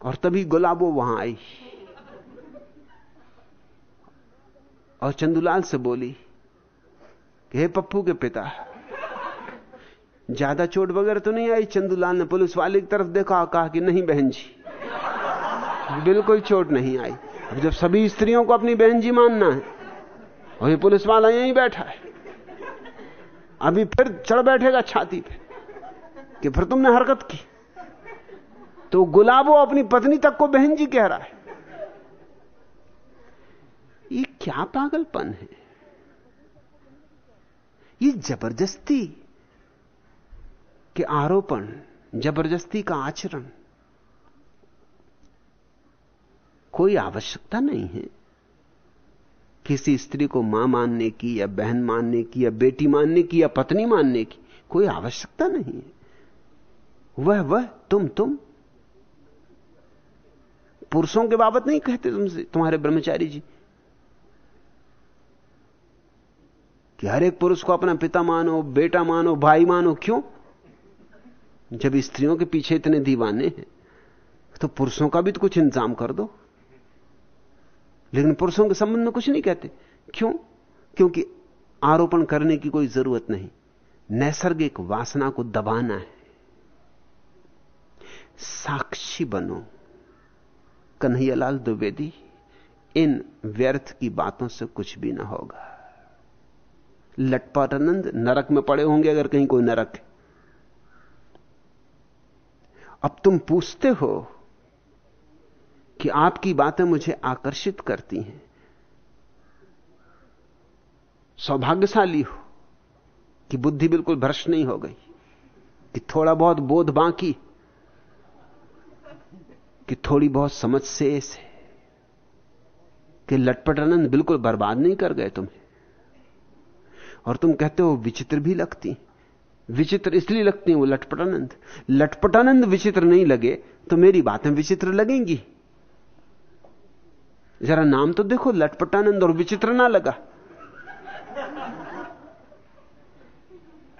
और तभी गुलाबो वहाँ आई। और चंदूलाल से बोली, कि हे पप्पू के पिता, ज़्यादा चोट वगैरह तो नहीं आई? चंदूलाल ने पुलिस वाले की तरफ़ देखा कहा कि नहीं बहन जी, बिल्कुल चोट नहीं आई। अब जब सभी स्त्रियों को अपनी बहन जी मानना है, और ये पुलिस वाला यहीं बैठा है, अभी फिर चढ़ बैठेगा छाती पे, कि फिर तुमने हरकत की? तो गुलाबो अपनी पत्नी तक को बहन जी कह रहा है। ये क्या पागलपन है? ये ज़बरदस्ती के आरोपण, ज़बरदस्ती का आचरण कोई आवश्यकता नहीं है। किसी स्त्री को माँ मानने की, या बहन मानने की, या बेटी मानने की, या पत्नी मानने की कोई आवश्यकता नहीं है। वह वह, तुम तुम। पुरुषों के बाबत नहीं कहते तुमसे, तुम्हारे ब्रह्मचारी जी। कि हर एक पुरुष को अपना पिता मानो, बेटा मानो, भाई मानो, क्यों? जब स्त्रियों के पीछे इतने दीवाने हैं तो पुरुषों का भी तो कुछ इंतज़ाम कर दो। लेकिन पुरुषों के संबंध में कुछ नहीं कहते। क्यों? क्योंकि आरोपण करने की कोई ज़रूरत नहीं। नैसर्गिक वासना को दबाना है। साक्षी बनो। कन्हैयालाल द्विवेदी, इन व्यर्थ की बातों से कुछ भी ना होगा। लटपाटानंद नरक में पड़े होंगे अगर कहीं कोई नरक है। अब तुम पूछते हो कि आपकी बातें मुझे आकर्षित करती हैं। सौभाग्यशाली हो कि बुद्धि बिल्कुल भ्रष्ट नहीं हो गई, कि थोड़ा बहुत बोध बाकी कि थोड़ी बहुत समझ से है कि लटपट आनंद बिल्कुल बर्बाद नहीं कर गए तुम्हें। और तुम कहते हो विचित्र भी लगती, विचित्र इसलिए लगती है वो लटपटानंद लटपटानंद विचित्र नहीं लगे तो मेरी बातें विचित्र लगेंगी। जरा नाम तो देखो लटपटानंद और विचित्र ना लगा।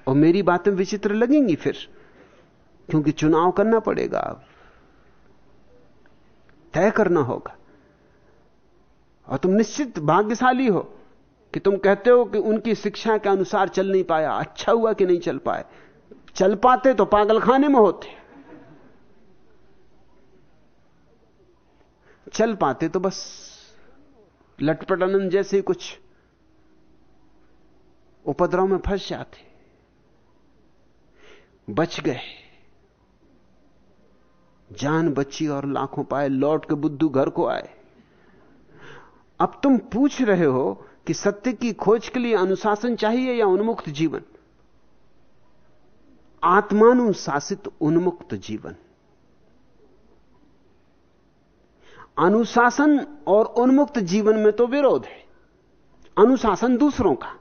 और मेरी बातें विचित्र लगेंगी फिर, क्योंकि चुनाव करना पड़ेगा अब। तय करना होगा। और तुम निश्चित भाग्यशाली हो कि तुम कहते हो कि उनकी शिक्षा के अनुसार चल नहीं पाया अच्छा हुआ कि नहीं चल पाए। चल पाते तो पागलखाने में होते। चल पाते तो बस लटपटानंद जैसे कुछ उपद्रव में फंस जाते। बच गए। जान बची और लाखों पाए, लौट के बुद्धू घर को आए। अब तुम पूछ रहे हो कि सत्य की खोज के लिए अनुशासन चाहिए या उन्मुक्त जीवन? आत्मानुशासित उन्मुक्त जीवन। अनुशासन और उन्मुक्त जीवन में तो विरोध है। अनुशासन दूसरों का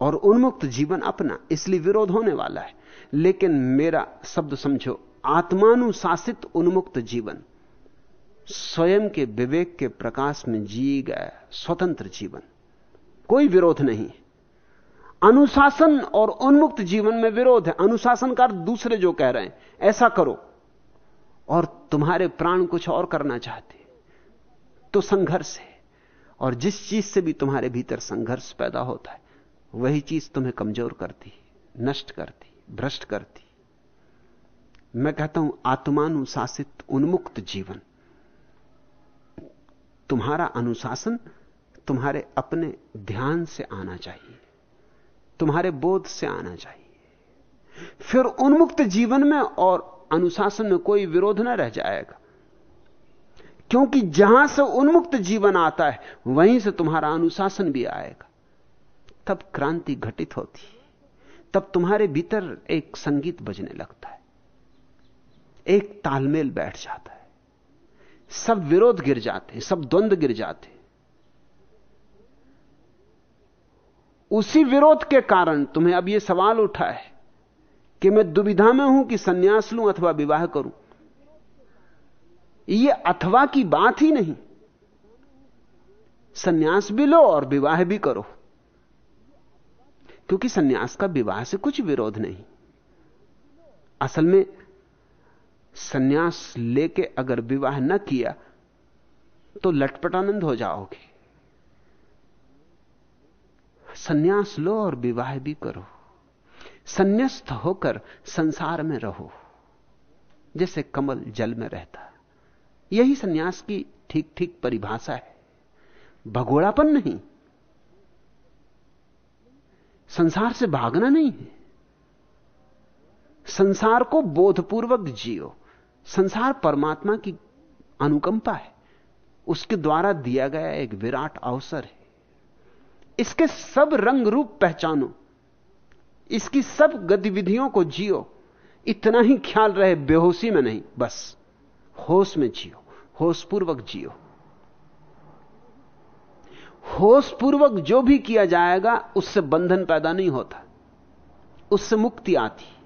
और उन्मुक्त जीवन अपना, इसलिए विरोध होने वाला है। लेकिन मेरा शब्द समझो आत्मानुशासित उन्मुक्त जीवन, स्वयं के विवेक के प्रकाश में जी गया स्वतंत्र जीवन। कोई विरोध नहीं। अनुशासन और उन्मुक्त जीवन में विरोध है। अनुशासनकार दूसरे जो कह रहे हैं, ऐसा करो। और तुम्हारे प्राण कुछ और करना चाहते तो संघर्ष है। और जिस चीज़ से भी तुम्हारे भीतर संघर्ष पैदा होता है, वही चीज़ तुम्हें कमज़ोर करती, नष्ट करती, भ्रष्ट करती। मैं कहता हूँ, आत्मानुशासित उन्मुक्त जीवन। तुम्हारा अनुशासन तुम्हारे अपने ध्यान से आना चाहिए, तुम्हारे बोध से आना चाहिए। फिर उन्मुक्त जीवन में और अनुशासन में कोई विरोध न रह जाएगा। क्योंकि जहाँ से उन्मुक्त जीवन आता है, वहीं से तुम्हारा अनुशासन भी आएगा। तब क्रांति घटित होती तब तुम्हारे भीतर एक संगीत बजने लगता है। एक तालमेल बैठ जाता है। सब विरोध गिर जाते हैं, सब द्वंद्व गिर जाते हैं। उसी विरोध के कारण तुम्हें अब यह सवाल उठा है कि मैं दुविधा में हूँ कि सन्यास लूँ अथवा विवाह करूँ? यह अथवा की बात ही नहीं। सन्यास भी लो और विवाह भी करो। क्योंकि सन्यास का विवाह से कुछ विरोध नहीं। असल में सन्यास लेके अगर विवाह न किया तो लटपटानंद हो जाओगे। सन्यास लो और विवाह भी करो। संन्यास्त होकर संसार में रहो, जैसे कमल जल में रहता। यही सन्यास की ठीक ठीक परिभाषा है। भगोड़ापन नहीं। संसार से भागना नहीं है। संसार को बोधपूर्वक जियो। संसार परमात्मा की अनुकंपा है। उसके द्वारा दिया गया एक विराट अवसर है। इसके सब रंग रूप पहचानो। इसकी सब गतिविधियों को जियो। इतना ही ख्याल रहे बेहोशी में नहीं, बस। होश में जियो। होशपूर्वक जियो। होशपूर्वक जो भी किया जाएगा, उससे बंधन पैदा नहीं होता। उससे मुक्ति आती।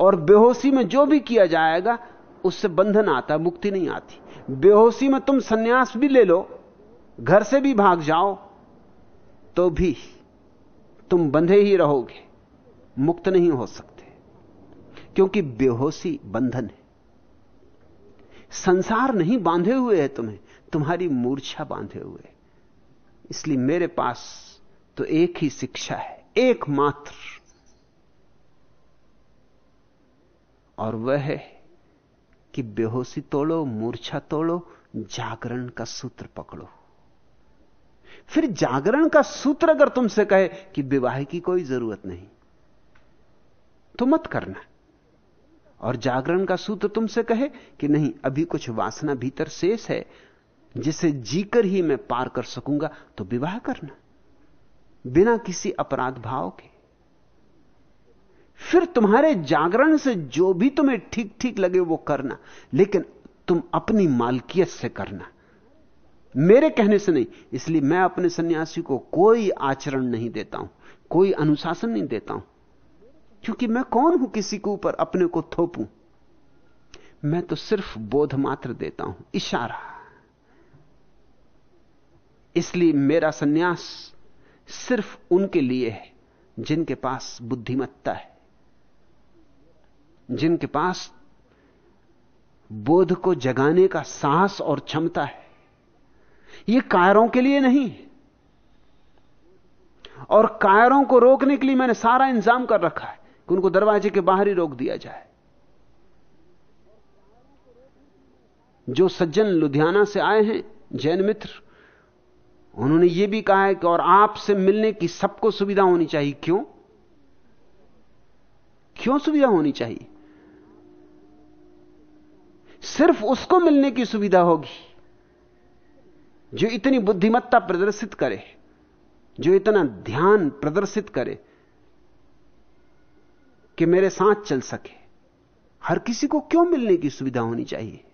और बेहोशी में जो भी किया जाएगा, उससे बंधन आता मुक्ति नहीं आती। बेहोशी में तुम सन्यास भी ले लो, घर से भी भाग जाओ तो भी तुम बंधे ही रहोगे, मुक्त नहीं हो सकते। क्योंकि बेहोशी बंधन है। संसार नहीं बांधे हुए है तुम्हें, तुम्हारी मूर्छा बांधे हुए इसलिए मेरे पास तो एक ही शिक्षा है, एकमात्र। और वह है कि बेहोशी तोड़ो, मूर्छा तोड़ो, जागरण का सूत्र पकड़ो। फिर जागरण का सूत्र अगर तुमसे कहे कि विवाह की कोई ज़रूरत नहीं तो मत करना। और जागरण का सूत्र तुमसे कहे कि नहीं, अभी कुछ वासना भीतर शेष है, जिसे जीकर ही मैं पार कर सकूँगा तो विवाह करना। बिना किसी अपराध भाव के। फिर तुम्हारे जागरण से जो भी तुम्हें ठीक ठीक लगे वो करना। लेकिन तुम अपनी मालकियत से करना। मेरे कहने से नहीं, इसलिए मैं अपने सन्यासी को कोई आचरण नहीं देता हूँ, कोई अनुशासन नहीं देता हूँ। क्योंकि मैं कौन हूँ किसी के ऊपर अपने को थोपूं? मैं तो सिर्फ़ बोध मात्र देता हूँ, इशारा। इसलिए मेरा सन्यास सिर्फ़ उनके लिए है, जिनके पास बुद्धिमत्ता है। जिनके पास बोध को जगाने का साहस और क्षमता है। यह कायरों के लिए नहीं। और कायरों को रोकने के लिए मैंने सारा इंतज़ाम कर रखा है कि उनको दरवाजे के बाहर ही रोक दिया जाए। जो सज्जन लुधियाना से आए हैं, जैन मित्र, उन्होंने यह भी कहा है कि और आपसे मिलने की सबको सुविधा होनी चाहिए। क्यों? क्यों सुविधा होनी चाहिए? सिर्फ़ उसको मिलने की सुविधा होगी, जो इतनी बुद्धिमत्ता प्रदर्शित करे, जो इतना ध्यान प्रदर्शित करे, कि मेरे साथ चल सके। हर किसी को क्यों मिलने की सुविधा होनी चाहिए?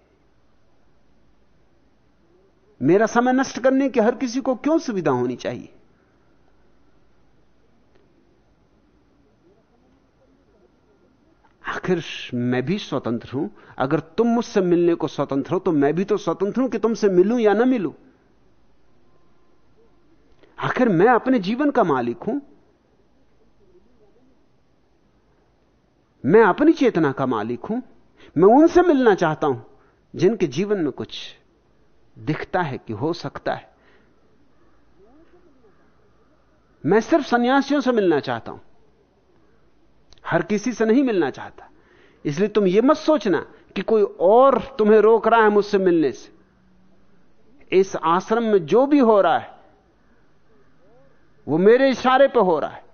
मेरा समय नष्ट करने की हर किसी को क्यों सुविधा होनी चाहिए? आखिर मैं भी स्वतंत्र हूँ। अगर तुम मुझसे मिलने को स्वतंत्र हो तो मैं भी तो स्वतंत्र हूँ कि तुमसे मिलूं या ना मिलूं। आखिर मैं अपने जीवन का मालिक हूँ। मैं अपनी चेतना का मालिक हूँ। मैं उनसे मिलना चाहता हूँ, जिनके जीवन में कुछ दिखता है कि हो सकता है। मैं सिर्फ़ सन्यासियों से मिलना चाहता हूँ। हर किसी से नहीं मिलना चाहता। इसलिए तुम यह मत सोचना कि कोई और तुम्हें रोक रहा है मुझसे मिलने से। इस आश्रम में जो भी हो रहा है, वो मेरे इशारे पर हो रहा है।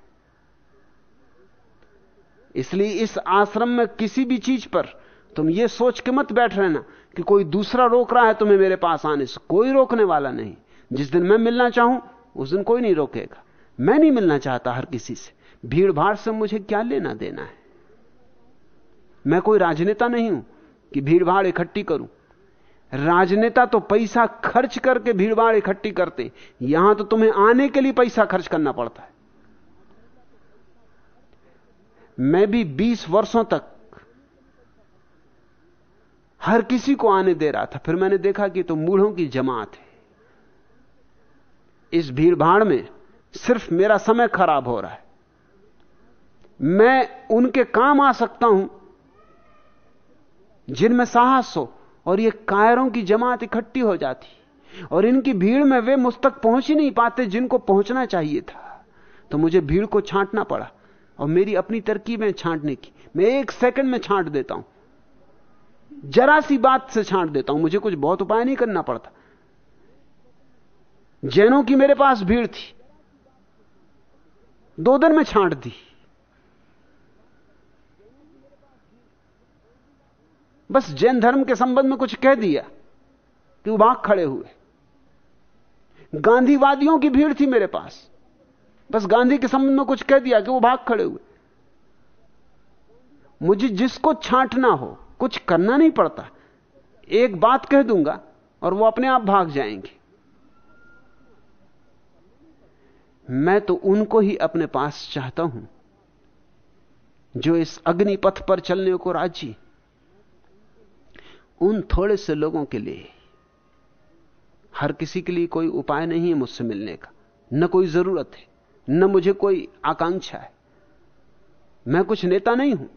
इसलिए इस आश्रम में किसी भी चीज़ पर तुम ये सोच के मत बैठ रहना कि कोई दूसरा रोक रहा है तुम्हें मेरे पास आने से। कोई रोकने वाला नहीं। जिस दिन मैं मिलना चाहूँ, उस दिन कोई नहीं रोकेगा। मैं नहीं मिलना चाहता हर किसी से। भीड़ भाड़ से मुझे क्या लेना देना है? मैं कोई राजनेता नहीं हूँ कि भीड़ भाड़ इकट्ठी करूँ। राजनेता तो पैसा खर्च करके भीड़ भाड़ इकट्ठी करते यहाँ तो तुम्हें आने के लिए पैसा खर्च करना पड़ता है। मैं भी 20 वर्षों तक हर किसी को आने दे रहा था, फिर मैंने देखा कि तो मूढ़ों की जमात है। इस भीड़ भाड़ में सिर्फ़ मेरा समय खराब हो रहा है। मैं उनके काम आ सकता हूँ जिनमें साहस हो और ये कायरों की जमात इकट्ठी हो जाती और इनकी भीड़ में वे मुझ तक पहुँच ही नहीं पाते जिनको पहुँचना चाहिए था। तो मुझे भीड़ को छांटना पड़ा और मेरी अपनी तरकीब छांटने की। मैं एक सेकंड में छांट देता हूँ। जरा सी बात से छांट देता हूँ। मुझे कुछ बहुत उपाय नहीं करना पड़ता। जैनों की मेरे पास भीड़ थी। दो दिन में छांट दी। बस जैन धर्म के संबंध में कुछ कह दिया कि वो भाग खड़े हुए। गांधीवादियों की भीड़ थी मेरे पास। बस गांधी के संबंध में कुछ कह दिया कि वो भाग खड़े हुए। मुझे जिसको छांटना हो, कुछ करना नहीं पड़ता। एक बात कह दूँगा और वो अपने आप भाग जाएँगे। मैं तो उनको ही अपने पास चाहता हूँ, जो इस अग्निपथ पर चलने को राज़ी उन थोड़े से लोगों के लिए हर किसी के लिए कोई उपाय नहीं है मुझसे मिलने का। न कोई ज़रूरत है, न मुझे कोई आकांक्षा है। मैं कुछ नेता नहीं हूँ,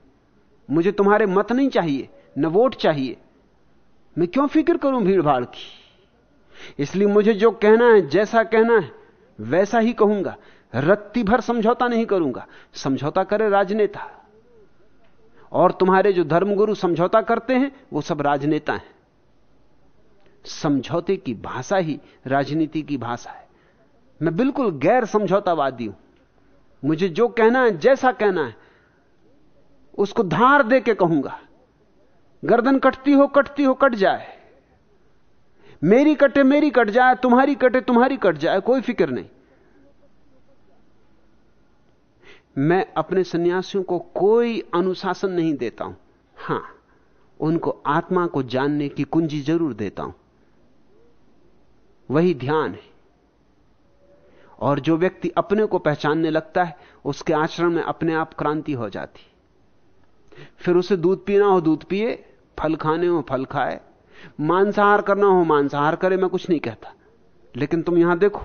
मुझे तुम्हारे मत नहीं चाहिए, न वोट चाहिए। मैं क्यों फ़िक्र करूँ भीड़ भाड़ की? इसलिए मुझे जो कहना है, जैसा कहना है, वैसा ही कहूँगा। रत्ती भर समझौता नहीं करूँगा। समझौता करे राजनेता। और तुम्हारे जो धर्मगुरु समझौता करते हैं, वो सब राजनेता हैं। समझौते की भाषा ही राजनीति की भाषा है। मैं बिल्कुल गैर समझौतावादी हूँ। मुझे जो कहना है, जैसा कहना है, उसको धार दे के कहूँगा। गर्दन कटती हो कटती हो, कट जाए। मेरी कटे, मेरी कट जाए, तुम्हारी कटे, तुम्हारी कट जाए, कोई फ़िक्र नहीं। मैं अपने सन्यासियों को कोई अनुशासन नहीं देता हूँ। हाँ, उनको आत्मा को जानने की कुंजी ज़रूर देता हूँ। वही ध्यान है। और जो व्यक्ति अपने को पहचानने लगता है, उसके आचरण में अपने आप क्रांति हो जाती। फिर उसे दूध पीना हो, दूध पिए, फल खाने हो, फल खाए। मांसाहार करना हो, मांसाहार करे, मैं कुछ नहीं कहता। लेकिन तुम यहाँ देखो,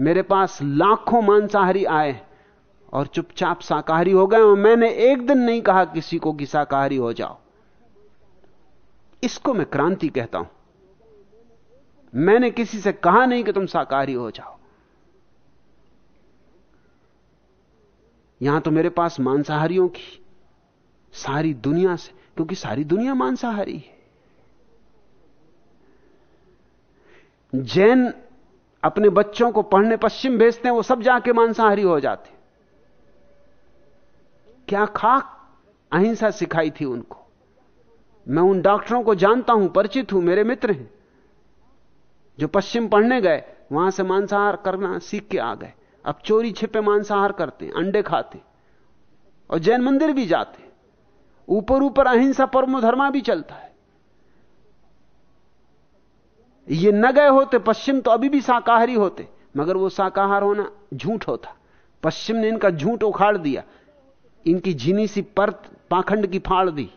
मेरे पास लाखों मांसाहारी आए और चुपचाप शाकाहारी हो गए और मैंने एक दिन नहीं कहा किसी को कि शाकाहारी हो जाओ। इसको मैं क्रांति कहता हूँ। मैंने किसी से कहा नहीं कि तुम शाकाहारी हो जाओ। यहाँ तो मेरे पास मांसाहारियों की सारी दुनिया से, क्योंकि सारी दुनिया मांसाहारी है। जैन अपने बच्चों को पढ़ने पश्चिम भेजते हैं, वो सब जाके मांसाहारी हो जाते क्या खाक अहिंसा सिखाई थी उनको? मैं उन डॉक्टरों को जानता हूँ, परिचित हूँ, मेरे मित्र हैं, जो पश्चिम पढ़ने गए, वहाँ से मांसाहार करना सीख के आ गए। अब चोरी छिपे मांसाहार करते अंडे खाते और जैन मंदिर भी जाते ऊपर ऊपर अहिंसा परमो धर्मा भी चलता है। ये न गए होते, पश्चिम तो अभी भी शाकाहारी होते, मगर वो शाकाहार होना झूठ होता। पश्चिम ने इनका झूठ उखाड़ दिया इनकी झीनी सी परत पाखंड की फाड़ दी।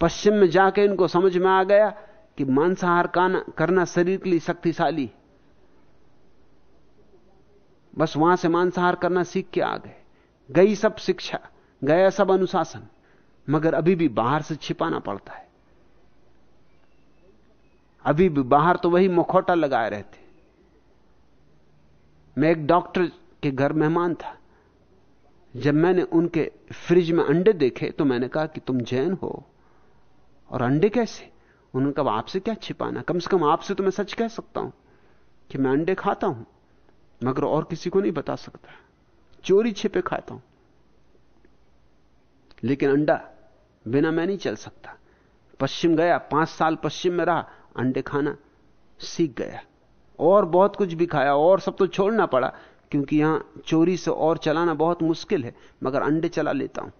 पश्चिम में जाके इनको समझ में आ गया कि मांसाहार करना शरीर के लिए शक्तिशाली। बस वहाँ से मांसाहार करना सीख के आ गए। गई सब शिक्षा, गया सब अनुशासन, मगर अभी भी बाहर से छिपाना पड़ता है। अभी भी बाहर तो वही मुखौटा लगाए रहते। मैं एक डॉक्टर के घर मेहमान था। जब मैंने उनके फ्रिज में अंडे देखे तो मैंने कहा कि तुम जैन हो। और अंडे कैसे? उन्होंने कहा आपसे क्या छिपाना? कम से कम आपसे तो मैं सच कह सकता हूँ कि मैं अंडे खाता हूँ, मगर और किसी को नहीं बता सकता। चोरी छिपे खाता हूँ। लेकिन अंडा बिना मैं नहीं चल सकता। पश्चिम गया, पाँच साल पश्चिम में रहा, अंडे खाना सीख गया। और बहुत कुछ भी खाया, और सब तो छोड़ना पड़ा। क्योंकि यहाँ चोरी से और चलाना बहुत मुश्किल है, मगर अंडे चला लेता हूँ।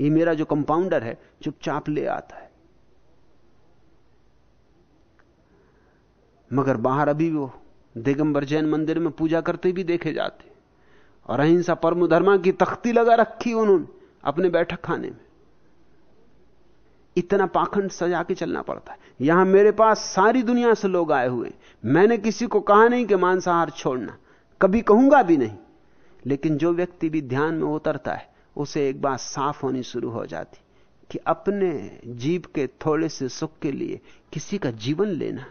ये मेरा जो कंपाउंडर है, चुपचाप ले आता है। मगर बाहर अभी वो दिगंबर जैन मंदिर में पूजा करते भी देखे जाते और अहिंसा परम धर्मा की तख्ती लगा रखी उन्होंने अपने बैठक खाने में। इतना पाखंड सजा के चलना पड़ता है। यहाँ मेरे पास सारी दुनिया से लोग आए हुए मैंने किसी को कहा नहीं कि मांसाहार छोड़ना। कभी कहूँगा भी नहीं। लेकिन जो व्यक्ति भी ध्यान में उतरता है, उसे एक बात साफ़ होनी शुरू हो जाती, कि अपने जीव के थोड़े से सुख के लिए किसी का जीवन लेना।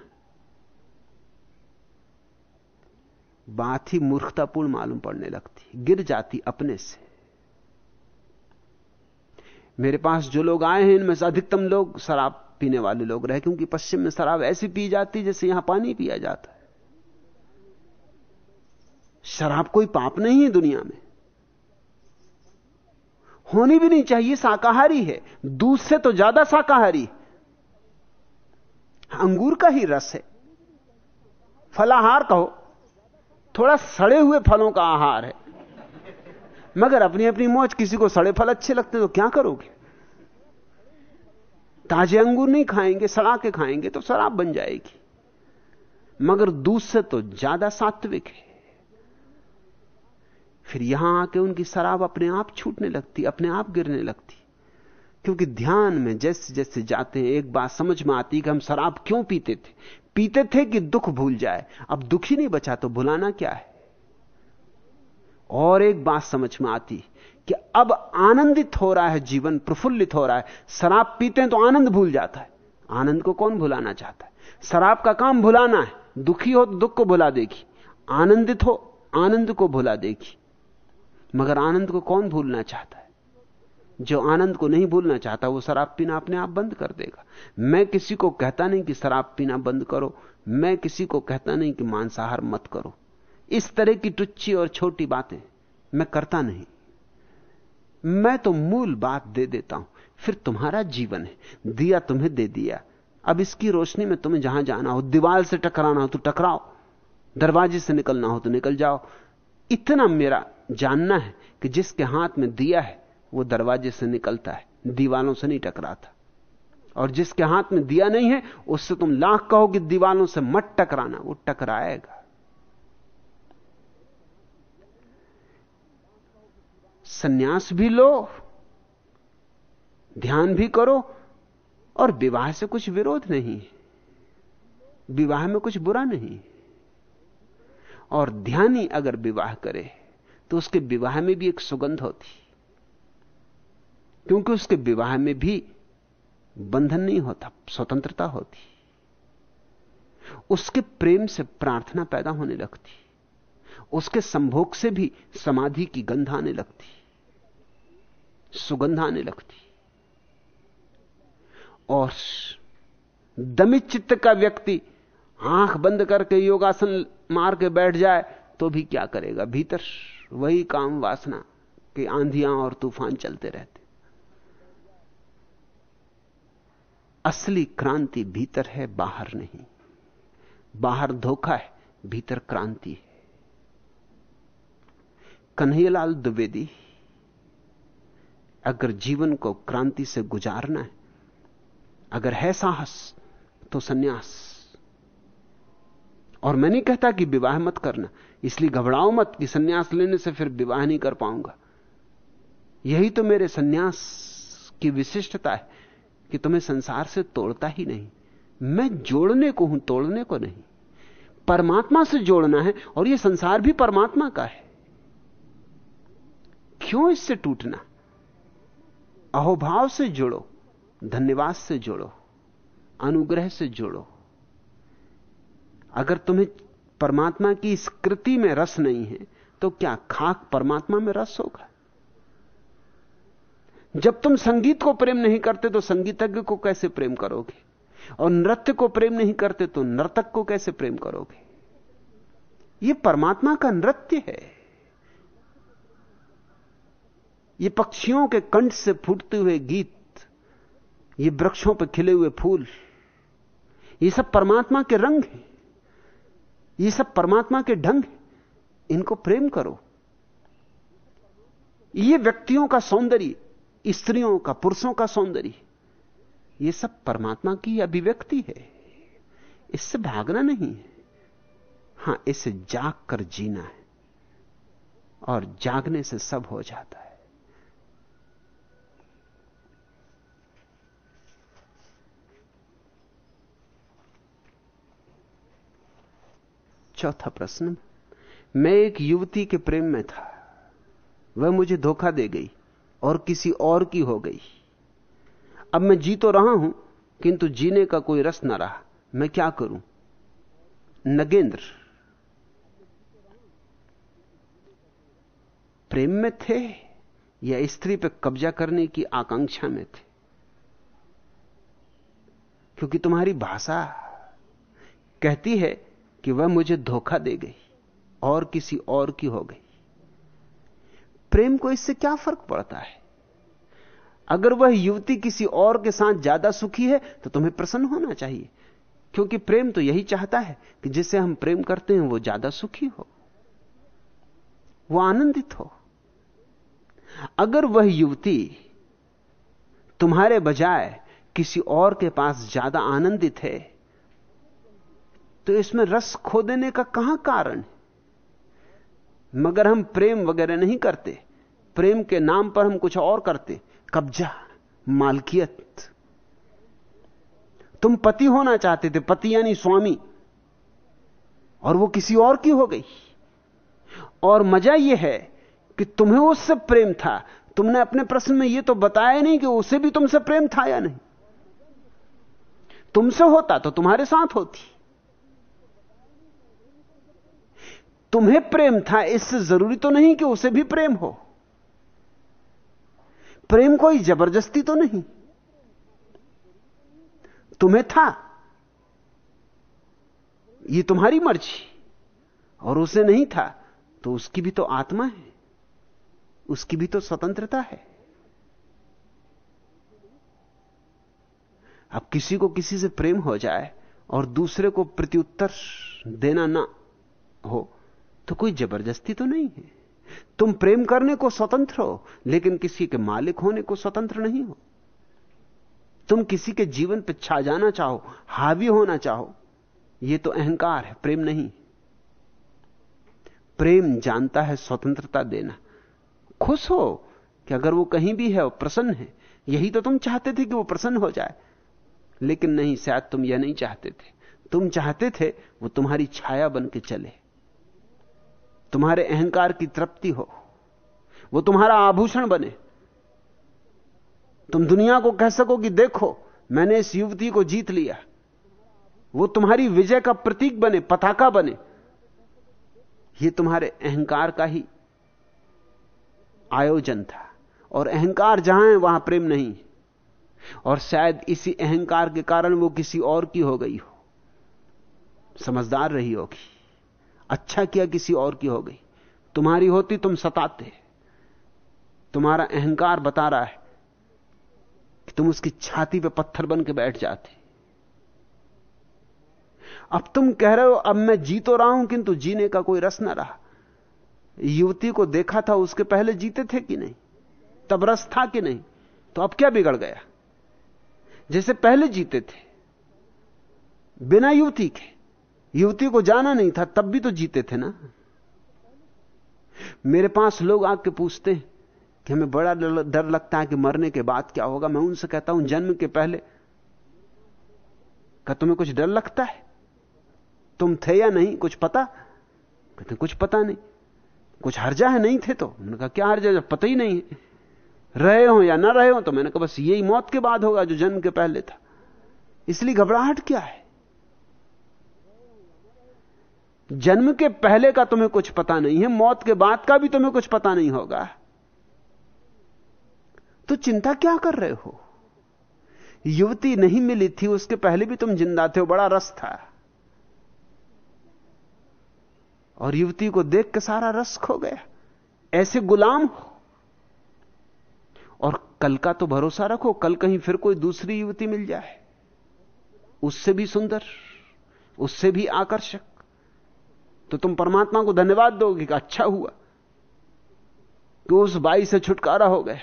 बात ही मूर्खतापूर्ण मालूम पड़ने लगती, गिर जाती अपने से। मेरे पास जो लोग आए हैं, इनमें से अधिकतम लोग शराब पीने वाले लोग रहे, क्योंकि पश्चिम में शराब ऐसी पी जाती जैसे यहाँ पानी पिया जाता है। शराब कोई पाप नहीं है दुनिया में। होनी भी नहीं चाहिए, शाकाहारी है। दूध से तो ज़्यादा शाकाहारी। अंगूर का ही रस है। फलाहार कहो, थोड़ा सड़े हुए फलों का आहार है। मगर अपनी अपनी मौज, किसी को सड़े फल अच्छे लगते तो क्या करोगे? ताजे अंगूर नहीं खाएँगे, सड़ा के खाएँगे तो शराब बन जाएगी। मगर दूध से तो ज़्यादा सात्विक है। फिर यहाँ आके उनकी शराब अपने आप छूटने लगती, अपने आप गिरने लगती। क्योंकि ध्यान में जैसे जैसे जाते हैं, एक बात समझ में आती कि हम शराब क्यों पीते थे? पीते थे कि दुख भूल जाए। अब दुख नहीं बचा तो भुलाना क्या है? और एक बात समझ में आती कि अब आनंदित हो रहा है जीवन, प्रफुल्लित हो रहा है। शराब पीते हैं तो आनंद भूल जाता है। आनंद को कौन भुलाना चाहता है? शराब का काम भुलाना है। दुखी हो तो दुख को भुला देगी। आनंदित हो, आनंद को भुला देगी। मगर आनंद को कौन भूलना चाहता है? जो आनंद को नहीं भूलना चाहता, वो शराब पीना अपने आप बंद कर देगा। मैं किसी को कहता नहीं कि शराब पीना बंद करो। मैं किसी को कहता नहीं कि मांसाहार मत करो। इस तरह की टुच्ची और छोटी बातें मैं करता नहीं। मैं तो मूल बात दे देता हूँ। फिर तुम्हारा जीवन है। दिया तुम्हें दे दिया। अब इसकी रोशनी में तुम्हें जहाँ जाना हो, दीवार से टकराना हो तो टकराओ। दरवाजे से निकलना हो तो निकल जाओ। इतना मेरा जानना है कि जिसके हाथ में दिया है, वो दरवाजे से निकलता है दीवालों से नहीं टकराता। और जिसके हाथ में दिया नहीं है, उससे तुम लाख कहो कि दीवालों से मत टकराना, वो टकराएगा। सन्यास भी लो, ध्यान भी करो, और विवाह से कुछ विरोध नहीं है। विवाह में कुछ बुरा नहीं और ध्यानी अगर विवाह करे तो उसके विवाह में भी एक सुगंध होती। क्योंकि उसके विवाह में भी बंधन नहीं होता, स्वतंत्रता होती। उसके प्रेम से प्रार्थना पैदा होने लगती। उसके संभोग से भी समाधि की गंध आने लगती। सुगंध आने लगती। और दमित चित्त का व्यक्ति आँख बंद करके योगासन मार के बैठ जाए तो भी क्या करेगा? भीतर वही काम वासना के आंधियाँ और तूफ़ान चलते रहते। असली क्रांति भीतर है, बाहर नहीं। बाहर धोखा है, भीतर क्रांति है। कन्हैयालाल द्विवेदी, अगर जीवन को क्रांति से गुजारना है, अगर है साहस तो सन्यास। और मैं नहीं कहता कि विवाह मत करना इसलिए घबराओ मत कि सन्यास लेने से फिर विवाह नहीं कर पाऊँगा। यही तो मेरे सन्यास की विशिष्टता है कि तुम्हें संसार से तोड़ता ही नहीं। मैं जोड़ने को हूँ, तोड़ने को नहीं। परमात्मा से जोड़ना है और यह संसार भी परमात्मा का है। क्यों इससे टूटना? अहोभाव से जोड़ो, धन्यवाद से जोड़ो, अनुग्रह से जोड़ो। अगर तुम्हें परमात्मा की इस कृति में रस नहीं है तो क्या खाक परमात्मा में रस होगा? जब तुम संगीत को प्रेम नहीं करते तो संगीतज्ञ को कैसे प्रेम करोगे? और नृत्य को प्रेम नहीं करते तो नर्तक को कैसे प्रेम करोगे? यह परमात्मा का नृत्य है। ये पक्षियों के कंठ से फूटते हुए गीत, ये वृक्षों पर खिले हुए फूल, ये सब परमात्मा के रंग हैं। ये सब परमात्मा के ढंग इनको प्रेम करो। ये व्यक्तियों का सौंदर्य, स्त्रियों का, पुरुषों का सौंदर्य, ये सब परमात्मा की अभिव्यक्ति है। इससे भागना नहीं है। हाँ, इसे जाग कर जीना है। और जागने से सब हो जाता है। चौथा प्रश्न, मैं एक युवती के प्रेम में था। वह मुझे धोखा दे गई और किसी और की हो गई। अब मैं जी तो रहा हूँ, किंतु जीने का कोई रस ना रहा। मैं क्या करूँ? नगेंद्र। प्रेम में थे या स्त्री पर कब्जा करने की आकांक्षा में थे? क्योंकि तुम्हारी भाषा कहती है कि वह मुझे धोखा दे गई और किसी और की हो गई। प्रेम को इससे क्या फ़र्क पड़ता है? अगर वह युवती किसी और के साथ ज़्यादा सुखी है तो तुम्हें प्रसन्न होना चाहिए। क्योंकि प्रेम तो यही चाहता है कि जिसे हम प्रेम करते हैं, वो ज़्यादा सुखी हो, वो आनंदित हो। अगर वह युवती तुम्हारे बजाय किसी और के पास ज़्यादा आनंदित है तो इसमें रस खो देने का कहाँ कारण है? मगर हम प्रेम वगैरह नहीं करते। प्रेम के नाम पर हम कुछ और करते। कब्जा, मालकियत। तुम पति होना चाहते थे, पति यानी स्वामी। और वो किसी और की हो गई। और मज़ा यह है कि तुम्हें उससे प्रेम था। तुमने अपने प्रश्न में यह तो बताया नहीं कि उसे भी तुमसे प्रेम था या नहीं। तुमसे होता तो तुम्हारे साथ होती। तुम्हें प्रेम था, इससे ज़रूरी तो नहीं कि उसे भी प्रेम हो। प्रेम कोई ज़बरदस्ती तो नहीं। तुम्हें था। ये तुम्हारी मर्ज़ी। और उसे नहीं था तो उसकी भी तो आत्मा है। उसकी भी तो स्वतंत्रता है। अब किसी को किसी से प्रेम हो जाए और दूसरे को प्रत्युत्तर देना ना हो तो कोई ज़बरदस्ती तो नहीं है। तुम प्रेम करने को स्वतंत्र हो, लेकिन किसी के मालिक होने को स्वतंत्र नहीं हो। तुम किसी के जीवन पर छा जाना चाहो, हावी होना चाहो यह तो अहंकार है, प्रेम नहीं। प्रेम जानता है स्वतंत्रता देना। खुश हो कि अगर वो कहीं भी है, वो प्रसन्न है। यही तो तुम चाहते थे कि वो प्रसन्न हो जाए। लेकिन नहीं, शायद तुम यह नहीं चाहते थे। तुम चाहते थे वो तुम्हारी छाया बन के चले। तुम्हारे अहंकार की तृप्ति हो। वो तुम्हारा आभूषण बने। तुम दुनिया को कह सको कि देखो, मैंने इस युवती को जीत लिया। वो तुम्हारी विजय का प्रतीक बने, पताका बने। ये तुम्हारे अहंकार का ही आयोजन था। और अहंकार जहाँ है, वहाँ प्रेम नहीं। और शायद इसी अहंकार के कारण वो किसी और की हो गई हो। समझदार रही होगी। अच्छा किया किसी और की हो गई। तुम्हारी होती तुम सताते। तुम्हारा अहंकार बता रहा है कि तुम उसकी छाती पे पत्थर बन के बैठ जाते। अब तुम कह रहे हो, अब मैं जी तो रहा हूँ, किंतु जीने का कोई रस ना रहा। युवती को देखा था, उसके पहले जीते थे कि नहीं? तब रस था कि नहीं? तो अब क्या बिगड़ गया? जैसे पहले जीते थे, बिना युवती के। युवती को जाना नहीं था, तब भी तो जीते थे ना। मेरे पास लोग आके पूछते हैं कि हमें बड़ा डर लगता है कि मरने के बाद क्या होगा। मैं उनसे कहता हूँ, जन्म के पहले, क्या तुम्हें कुछ डर लगता है? तुम थे या नहीं? कुछ पता? कहते, कुछ पता नहीं। कुछ हर्जा है, नहीं थे तो? मैंने कहा, क्या हर्जा जब पता ही नहीं है। रहे हो या ना रहे हो? तो मैंने कहा, बस यही मौत के बाद होगा जो जन्म के पहले था। इसलिए घबराहट क्या है? जन्म के पहले का तुम्हें कुछ पता नहीं है, मौत के बाद का भी तुम्हें कुछ पता नहीं होगा। तो चिंता क्या कर रहे हो? युवती नहीं मिली थी, उसके पहले भी तुम ज़िंदा थे बड़ा रस था। और युवती को देख के सारा रस खो गया। ऐसे गुलाम हो। और कल का तो भरोसा रखो, कल कहीं फिर कोई दूसरी युवती मिल जाए। उससे भी सुंदर, उससे भी आकर्षक। तो तुम परमात्मा को धन्यवाद दोगे कि अच्छा हुआ, कि उस बाई से छुटकारा हो गया।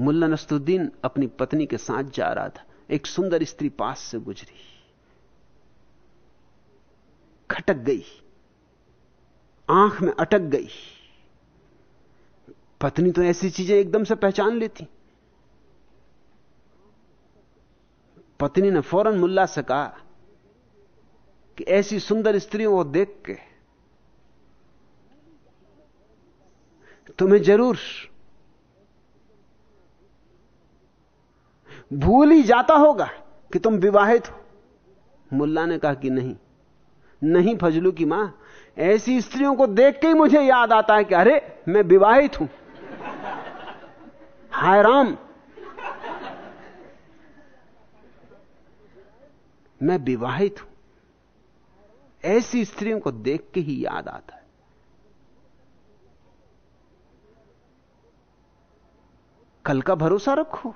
मुल्ला नस्तुद्दीन अपनी पत्नी के साथ जा रहा था। एक सुंदर स्त्री पास से गुजरी। खटक गई। आँख में अटक गई। पत्नी तो ऐसी चीज़ें एकदम से पहचान लेती। पत्नी ने फ़ौरन मुल्ला से कहा कि ऐसी सुंदर स्त्रियों को देख के। तुम्हें ज़रूर भूल ही जाता होगा कि तुम विवाहित हो। मुल्ला ने कहा कि नहीं नहीं फजलू की माँ, ऐसी स्त्रियों को देख के ही मुझे याद आता है कि अरे, मैं विवाहित हूँ। हाय राम। मैं विवाहित हूँ। ऐसी स्त्रियों को देख के ही याद आता है। कल का भरोसा रखो।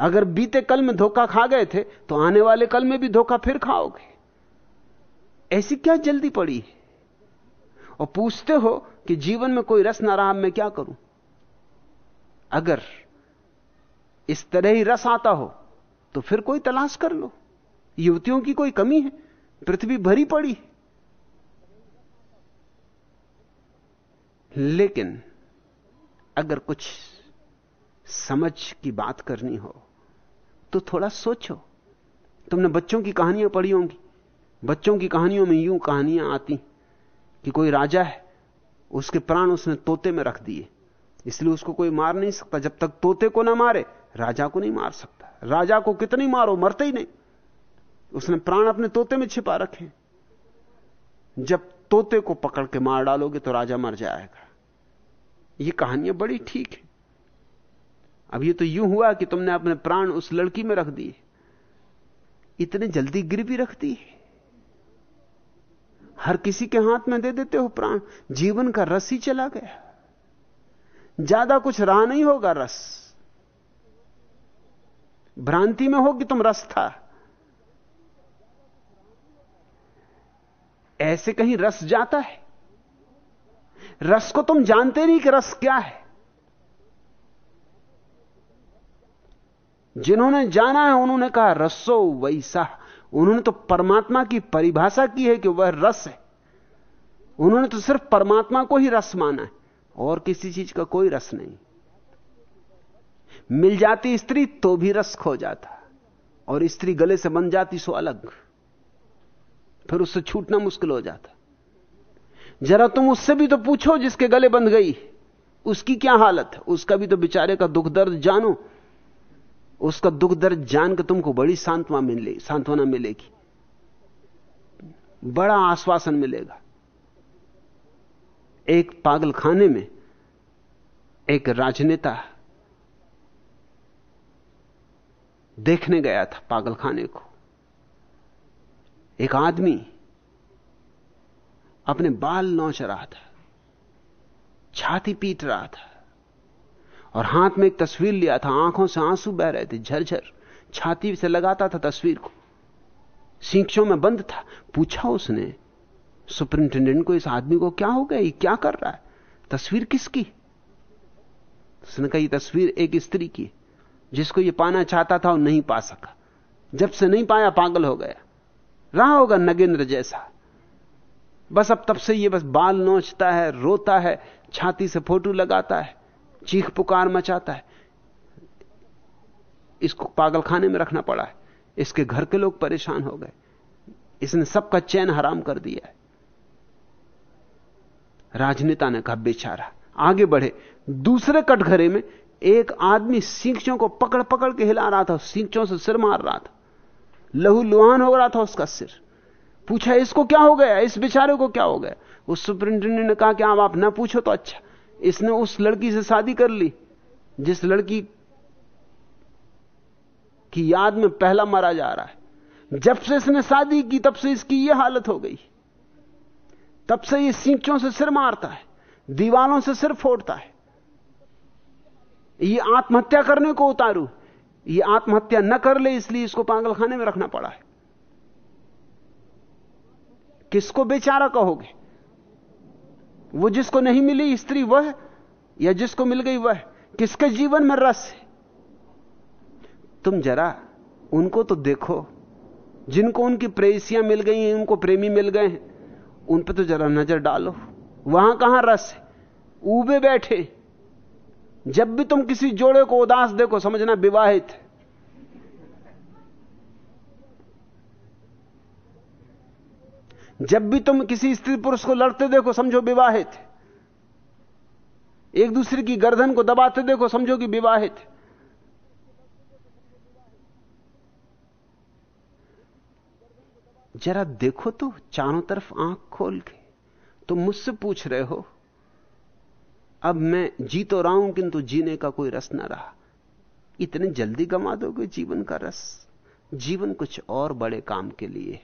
अगर बीते कल में धोखा खा गए थे तो आने वाले कल में भी धोखा फिर खाओगे। ऐसी क्या जल्दी पड़ी है? और पूछते हो कि जीवन में कोई रस ना रहा मैं क्या करूँ? अगर इस तरह ही रस आता हो तो फिर कोई तलाश कर लो। युवतियों की कोई कमी है? पृथ्वी भरी पड़ी। लेकिन अगर कुछ समझ की बात करनी हो तो थोड़ा सोचो। तुमने बच्चों की कहानियाँ पढ़ी होंगी। बच्चों की कहानियों में यूँ कहानियाँ आती कि कोई राजा है, उसके प्राण उसने तोते में रख दिए। इसलिए उसको कोई मार नहीं सकता। जब तक तोते को ना मारे, राजा को नहीं मार सकता। राजा को कितनी मारो, मरते ही नहीं। उसने प्राण अपने तोते में छिपा रखे। जब तोते को पकड़ के मार डालोगे तो राजा मर जाएगा। ये कहानियाँ बड़ी ठीक है। अब ये तो यूँ हुआ कि तुमने अपने प्राण उस लड़की में रख दिए। इतने जल्दी गिर भी रख दी हर किसी के हाथ में दे देते हो प्राण। जीवन का रस ही चला गया। ज़्यादा कुछ रहा नहीं होगा रस। भ्रांति में होगी तुम रस था? ऐसे कहीं रस जाता है? रस को तुम जानते नहीं कि रस क्या है। जिन्होंने जाना है, उन्होंने कहा, रसो वैसा। उन्होंने तो परमात्मा की परिभाषा की है कि वह रस है। उन्होंने तो सिर्फ़ परमात्मा को ही रस माना है, और किसी चीज़ का कोई रस नहीं। मिल जाती स्त्री तो भी रस खो जाता, और स्त्री गले से बन जाती सो अलग। फिर उससे छूटना मुश्किल हो जाता। जरा तुम उससे भी तो पूछो जिसके गले बंध गई। उसकी क्या हालत है? उसका भी तो बेचारे का दुख दर्द जानो। उसका दुख दर्द जान के तुमको बड़ी सांत्वना मिले सांत्वना मिलेगी। बड़ा आश्वासन मिलेगा। एक पागल खाने में एक राजनेता देखने गया था पागल खाने को। एक आदमी अपने बाल नोच रहा था, छाती पीट रहा था, और हाथ में एक तस्वीर लिया था, आँखों से आँसू बह रहे थे, झरझर, छाती से लगाता था तस्वीर को सींचों में बंद था। पूछा उसने, सुपरिंटेंडेंट को, इस आदमी को क्या हो गया? ये क्या कर रहा है? तस्वीर किसकी? उसने कहा तस्वीर एक स्त्री की, जिसको ये पाना चाहता था और नहीं पा सका। जब से नहीं पाया, पागल हो गया। रहा होगा नगेंद्र जैसा। बस अब तब से ये बस बाल नोचता है, रोता है, छाती से फ़ोटो लगाता है, चीख पुकार मचाता है। इसको पागलखाने में रखना पड़ा है। इसके घर के लोग परेशान हो गए। इसने सबका चैन हराम कर दिया है। राजनेता ने कहा, बेचारा, आगे बढ़े। दूसरे कटघरे में एक आदमी सींचों को पकड़ पकड़ के हिला रहा था सींचों से सिर मार रहा था। लहू लुहान हो रहा था उसका सिर। पूछा, इसको क्या हो गया? इस बेचारे को क्या हो गया? उस सुप्रिंटेंडेंट ने कहा कि आप ना पूछो तो अच्छा। इसने उस लड़की से शादी कर ली, जिस लड़की की याद में पहला मारा जा रहा है। जब से इसने शादी की, तब से इसकी यह हालत हो गई। तब से ये सींचों से सिर मारता है, दीवालों से सिर फोड़ता है। ये आत्महत्या करने को उतारू। ये आत्महत्या न कर ले, इसलिए इसको पागलखाने में रखना पड़ा है। किसको बेचारा कहोगे? वो जिसको नहीं मिली स्त्री वह, या जिसको मिल गई वह? किसके जीवन में रस है? तुम जरा उनको तो देखो। जिनको उनकी प्रेसियाँ मिल गई हैं, उनको प्रेमी मिल गए हैं, उन पर तो जरा नज़र डालो। वहाँ कहाँ रस है? ऊबे बैठे जब भी तुम किसी जोड़े को उदास देखो, समझना विवाहित जब भी तुम किसी स्त्री पुरुष को लड़ते देखो, समझो विवाहित एक दूसरे की गर्दन को दबाते देखो, समझो कि विवाहित जरा देखो तो चारों तरफ़ आँख खोल के। तुम मुझसे पूछ रहे हो अब मैं जी तो रहा हूँ किंतु जीने का कोई रस ना रहा। इतने जल्दी गमा दोगे जीवन का रस? जीवन कुछ और बड़े काम के लिए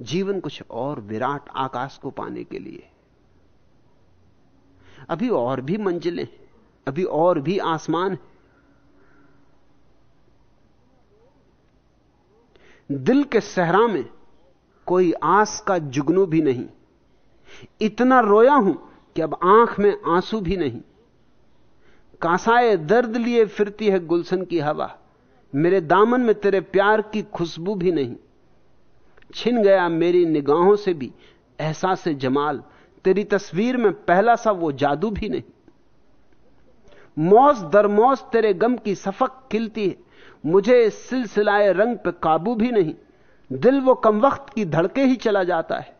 जीवन कुछ और विराट आकाश को पाने के लिए अभी और भी मंजिलें अभी और भी आसमान दिल के सहरा में कोई आस का जुगनू भी नहीं। इतना रोया हूँ कि अब आँख में आँसू भी नहीं। कासाए दर्द लिए फिरती है गुलशन की हवा। मेरे दामन में तेरे प्यार की खुशबू भी नहीं। छिन गया मेरी निगाहों से भी एहसास जमाल। तेरी तस्वीर में पहला सा वो जादू भी नहीं। मौज दर मौज तेरे गम की सफक खिलती है। मुझे सिलसिलाए रंग पे काबू भी नहीं। दिल वो कम वक्त की धड़के ही चला जाता है।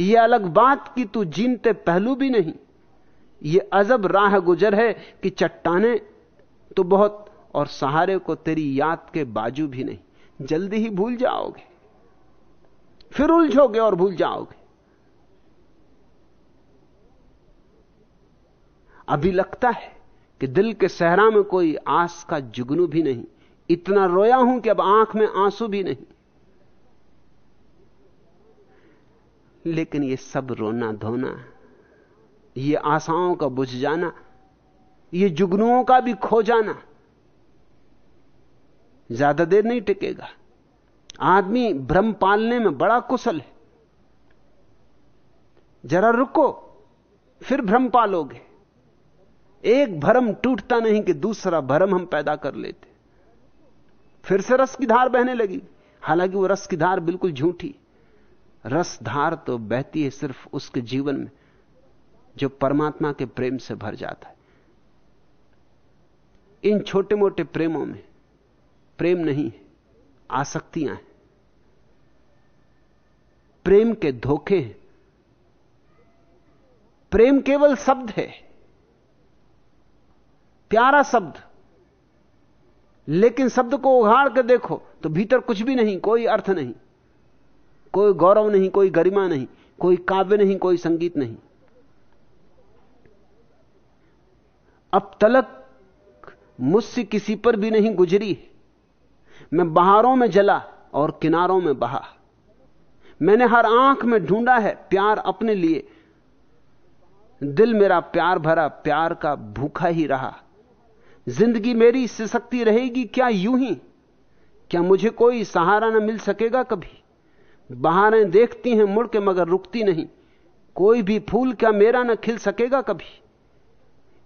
ये अलग बात कि तू जीनते पहलू भी नहीं। ये अजब राह गुजर है कि चट्टाने तो बहुत और सहारे को तेरी याद के बाजू भी नहीं। जल्दी ही भूल जाओगे। फिर उलझोगे और भूल जाओगे। अभी लगता है कि दिल के सहरा में कोई आस का जुगनू भी नहीं। इतना रोया हूँ कि अब आँख में आँसू भी नहीं। लेकिन ये सब रोना धोना, ये आशाओं का बुझ जाना, ये जुगनुओं का भी खो जाना, ज़्यादा देर नहीं टिकेगा। आदमी भ्रम पालने में बड़ा कुशल है। जरा रुको, फिर भ्रम पालोगे। एक भरम टूटता नहीं कि दूसरा भरम हम पैदा कर लेते। फिर से रस की धार बहने लगी। हालाँकि वो रस की धार बिल्कुल झूठी। रस धार तो बहती है सिर्फ़ उसके जीवन में, जो परमात्मा के प्रेम से भर जाता है। इन छोटे मोटे प्रेमों में प्रेम नहीं है, आसक्तियाँ हैं। प्रेम के धोखे हैं। प्रेम केवल शब्द है, प्यारा शब्द। लेकिन शब्द को उघाड़ कर देखो तो भीतर कुछ भी नहीं, कोई अर्थ नहीं। कोई गौरव नहीं, कोई गरिमा नहीं, कोई काव्य नहीं, कोई संगीत नहीं। अब तलक मुझसे किसी पर भी नहीं गुजरी। मैं बहारों में जला और किनारों में बहा। मैंने हर आँख में ढूंढा है प्यार अपने लिए। दिल मेरा प्यार भरा, प्यार का भूखा ही रहा। ज़िंदगी मेरी सिसकती रहेगी क्या यूँ ही? क्या मुझे कोई सहारा न मिल सकेगा कभी? बहारें देखती हैं मुड़ के मगर रुकती नहीं। कोई भी फूल क्या मेरा न खिल सकेगा कभी?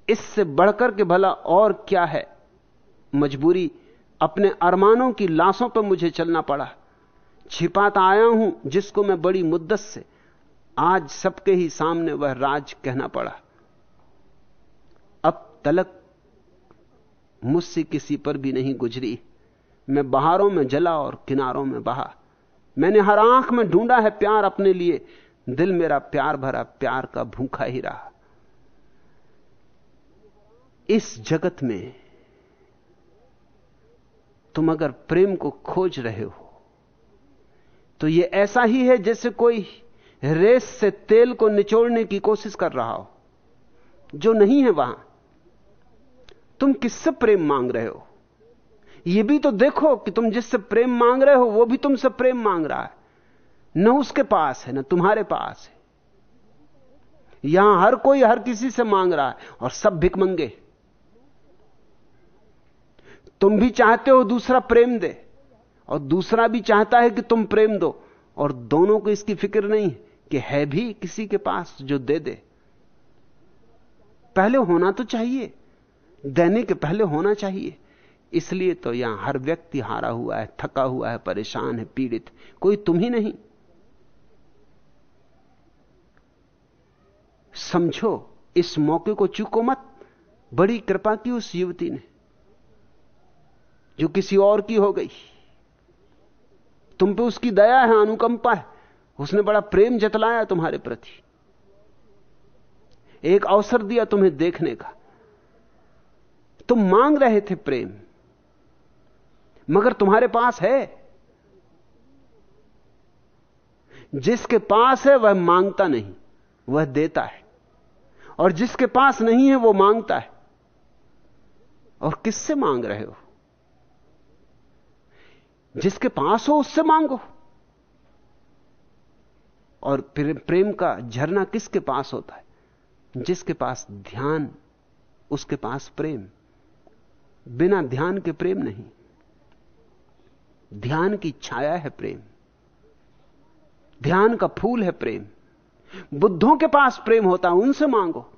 इससे बढ़कर के भला और क्या है? मजबूरी, अपने अरमानों की लाशों पर मुझे चलना पड़ा। छिपाता आया हूँ, जिसको मैं बड़ी मुद्दत से। आज सबके ही सामने वह राज कहना पड़ा। अब तलक मुझसे किसी पर भी नहीं गुजरी। मैं बहारों में जला और किनारों में बहा। मैंने हर आँख में ढूंढा है प्यार अपने लिए। दिल मेरा प्यार भरा, प्यार का भूखा ही रहा। इस जगत में तुम अगर प्रेम को खोज रहे हो तो यह ऐसा ही है जैसे कोई रेस से तेल को निचोड़ने की कोशिश कर रहा हो, जो नहीं है वहाँ। तुम किससे प्रेम मांग रहे हो? यह भी तो देखो कि तुम जिससे प्रेम मांग रहे हो, वो भी तुमसे प्रेम मांग रहा है। न उसके पास है, न तुम्हारे पास है। यहाँ हर कोई हर किसी से मांग रहा है और सब भिक मंगे। तुम भी चाहते हो दूसरा प्रेम दे, और दूसरा भी चाहता है कि तुम प्रेम दो, और दोनों को इसकी फ़िक्र नहीं कि है भी किसी के पास जो दे दे। पहले होना तो चाहिए, देने के पहले होना चाहिए। इसलिए तो यहाँ हर व्यक्ति हारा हुआ है, थका हुआ है, परेशान है, पीड़ित। कोई तुम ही नहीं। समझो, इस मौके को चूको मत। बड़ी कृपा की उस युवती ने, जो किसी और की हो गई। तुम पे उसकी दया है, अनुकंपा है। उसने बड़ा प्रेम जतलाया तुम्हारे प्रति। एक अवसर दिया तुम्हें देखने का। तुम मांग रहे थे प्रेम। मगर तुम्हारे पास है। जिसके पास है, वह माँगता नहीं, वह देता है। और जिसके पास नहीं है, वो माँगता है। और किससे मांग रहे हो? जिसके पास हो, उससे मांगो। और प्रेम का झरना किसके पास होता है? जिसके पास ध्यान, उसके पास प्रेम। बिना ध्यान के प्रेम नहीं। ध्यान की छाया है प्रेम। ध्यान का फूल है प्रेम। बुद्धों के पास प्रेम होता उनसे मांगो।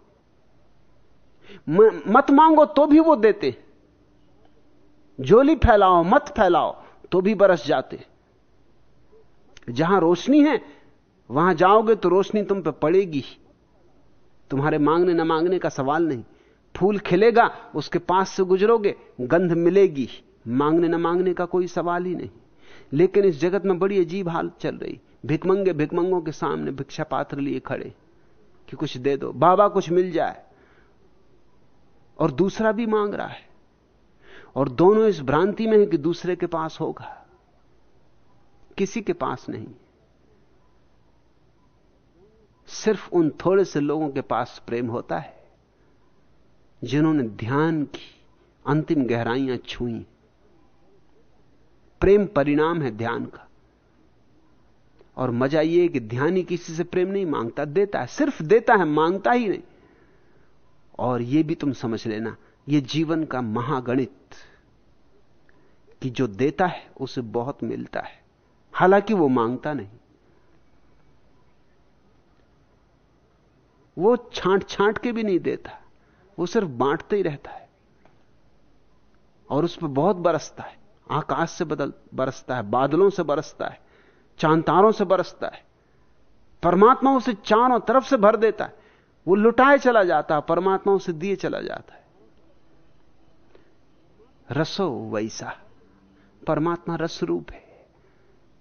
मत मांगो तो भी वो देते। जोली फैलाओ, मत फैलाओ तो भी बरस जाते। जहाँ रोशनी है, वहाँ जाओगे तो रोशनी तुम पे पड़ेगी। तुम्हारे मांगने न मांगने का सवाल नहीं। फूल खिलेगा, उसके पास से गुजरोगे, गंध मिलेगी। मांगने न मांगने का कोई सवाल ही नहीं। लेकिन इस जगत में बड़ी अजीब हालत चल रही। भिकमंगे भिकमंगों के सामने भिक्षा पात्र लिए खड़े कि कुछ दे दो, बाबा कुछ मिल जाए। और दूसरा भी मांग रहा है। और दोनों इस भ्रांति में है कि दूसरे के पास होगा। किसी के पास नहीं। सिर्फ़ उन थोड़े से लोगों के पास प्रेम होता है, जिन्होंने ध्यान की, अंतिम गहराइयाँ छुई। प्रेम परिणाम है ध्यान का। और मज़ा यह कि ध्यान ही किसी से प्रेम नहीं माँगता, देता है, सिर्फ़ देता है, माँगता ही नहीं। और यह भी तुम समझ लेना यह जीवन का महागणित कि जो देता है, उसे बहुत मिलता है। हालाँकि वो माँगता नहीं। वो छांट छांट के भी नहीं देता, वो सिर्फ़ बांटते ही रहता है। और उस पर बहुत बरसता है। आकाश से बदल बरसता है, बादलों से बरसता है चांतारों से बरसता है। परमात्मा उसे चारों तरफ़ से भर देता है। वो लुटाए चला जाता है परमात्मा उसे दिए चला जाता है। रसो वैसा, परमात्मा रस रूप है।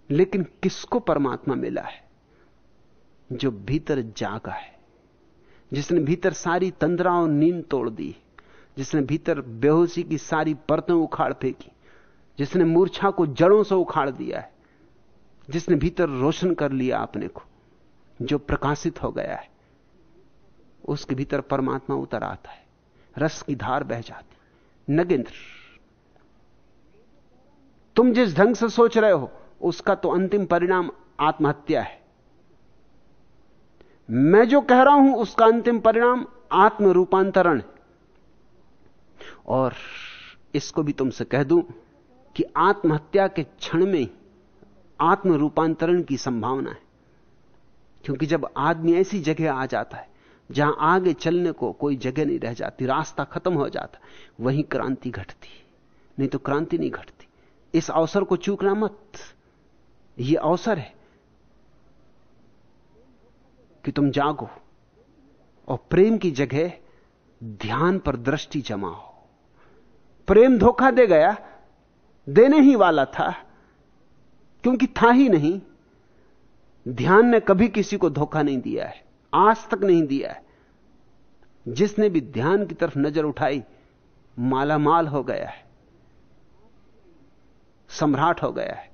लेकिन किसको परमात्मा मिला है? जो भीतर जागा है, जिसने भीतर सारी तंद्रा और नींद तोड़ दी, जिसने भीतर बेहोशी की सारी परतें उखाड़ फेंकी जिसने मूर्छा को जड़ों से उखाड़ दिया है, जिसने भीतर रोशन कर लिया अपने को, जो प्रकाशित हो गया है, उसके भीतर परमात्मा उतर आता है, रस की धार बह जाती नगेंद्र, तुम जिस ढंग से सोच रहे हो, उसका तो अंतिम परिणाम आत्महत्या है। मैं जो कह रहा हूँ, उसका अंतिम परिणाम आत्म रूपांतरण है। और इसको भी तुमसे कह दूँ कि आत्महत्या के क्षण में आत्म रूपांतरण की संभावना है। क्योंकि जब आदमी ऐसी जगह आ जाता है, जहाँ आगे चलने को कोई जगह नहीं रह जाती, रास्ता खत्म हो जाता, वहीं क्रांति घटती। नहीं तो क्रांति नहीं घटती। इस अवसर को चूकना मत। यह अवसर है कि तुम जागो और प्रेम की जगह ध्यान पर दृष्टि जमाओ। प्रेम धोखा दे गया देने ही वाला था, क्योंकि था ही नहीं। ध्यान ने कभी किसी को धोखा नहीं दिया है, आज तक नहीं दिया है। जिसने भी ध्यान की तरफ़ नज़र उठाई, मालामाल हो गया है, सम्राट हो गया है।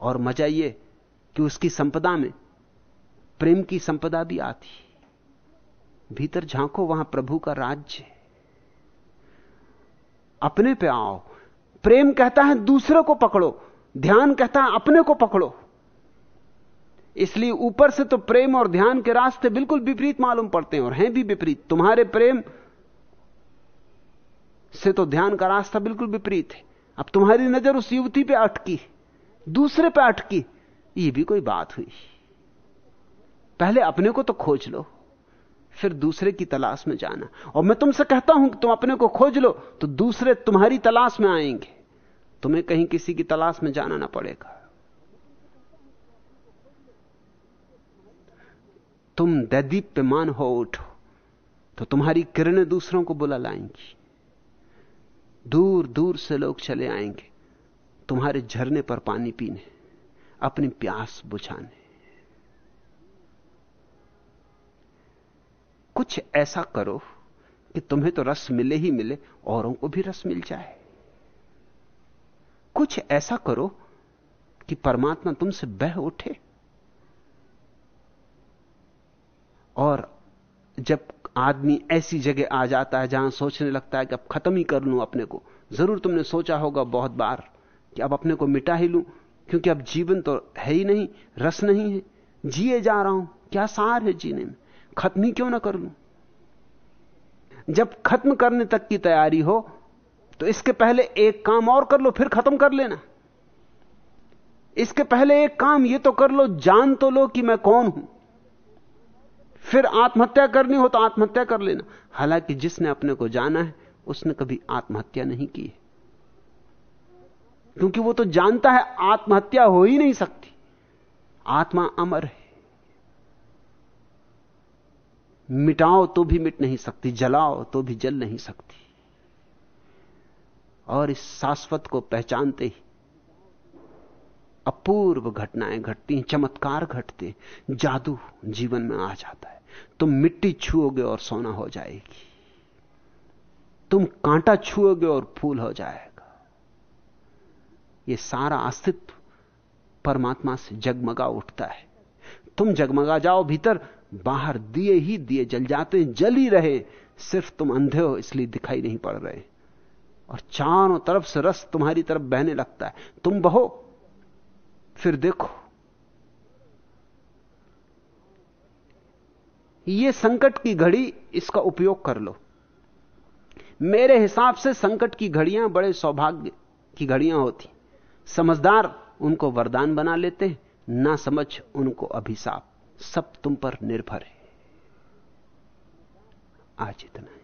और मज़ा यह कि उसकी संपदा में प्रेम की संपदा भी आती। भीतर झांको वहाँ प्रभु का राज्य। अपने पे आओ प्रेम कहता है दूसरे को पकड़ो, ध्यान कहता है अपने को पकड़ो। इसलिए ऊपर से तो प्रेम और ध्यान के रास्ते बिल्कुल विपरीत मालूम पड़ते हैं और हैं भी विपरीत। तुम्हारे प्रेम से तो ध्यान का रास्ता बिल्कुल विपरीत है। अब तुम्हारी नज़र उस युवती पे अटकी, दूसरे पे अटकी, ये भी कोई बात हुई। पहले अपने को तो खोज लो। फिर दूसरे की तलाश में जाना। और मैं तुमसे कहता हूँ कि तुम अपने को खोज लो तो दूसरे तुम्हारी तलाश में आएँगे। तुम्हें कहीं किसी की तलाश में जाना ना पड़ेगा। तुम दैदीप्यमान हो उठो तो तुम्हारी किरणें दूसरों को बुला लाएँगी। दूर दूर से लोग चले आएँगे, तुम्हारे झरने पर पानी पीने, अपनी प्यास बुझाने। कुछ ऐसा करो कि तुम्हें तो रस मिले ही मिले, औरों को भी रस मिल जाए। कुछ ऐसा करो कि परमात्मा तुमसे बह उठे। और जब आदमी ऐसी जगह आ जाता है जहाँ सोचने लगता है कि अब खत्म ही कर लूँ अपने को, ज़रूर तुमने सोचा होगा बहुत बार कि अब अपने को मिटा ही लूँ, क्योंकि अब जीवन तो है ही नहीं, रस नहीं है। जिए जा रहा हूँ, क्या सार है जीने में? खत्म ही क्यों ना कर लूँ? जब खत्म करने तक की तैयारी हो तो इसके पहले एक काम और कर लो, फिर खत्म कर लेना। इसके पहले एक काम ये तो कर लो, जान तो लो कि मैं कौन हूँ। फिर आत्महत्या करनी हो तो आत्महत्या कर लेना। हालाँकि जिसने अपने को जाना है, उसने कभी आत्महत्या नहीं की है। क्योंकि वो तो जानता है, आत्महत्या हो ही नहीं सकती। आत्मा अमर है। मिटाओ तो भी मिट नहीं सकती, जलाओ तो भी जल नहीं सकती। और इस शाश्वत को पहचानते ही अपूर्व घटनाएँ घटती हैं, चमत्कार घटते जादू जीवन में आ जाता है। तुम मिट्टी छुओगे और सोना हो जाएगी। तुम कांटा छुओगे और फूल हो जाएगा। यह सारा अस्तित्व परमात्मा से जगमगा उठता है। तुम जगमगा जाओ, भीतर बाहर दिए ही दिए जल जाते हैं जल ही रहे। सिर्फ़ तुम अंधे हो, इसलिए दिखाई नहीं पड़ रहे। और चारों तरफ़ से रस तुम्हारी तरफ़ बहने लगता है। तुम बहो, फिर देखो। ये संकट की घड़ी, इसका उपयोग कर लो। मेरे हिसाब से संकट की घड़ियाँ बड़े सौभाग्य की घड़ियाँ होती। समझदार उनको वरदान बना लेते हैं ना समझ उनको अभिशाप। सब तुम पर निर्भर है। आज इतना है।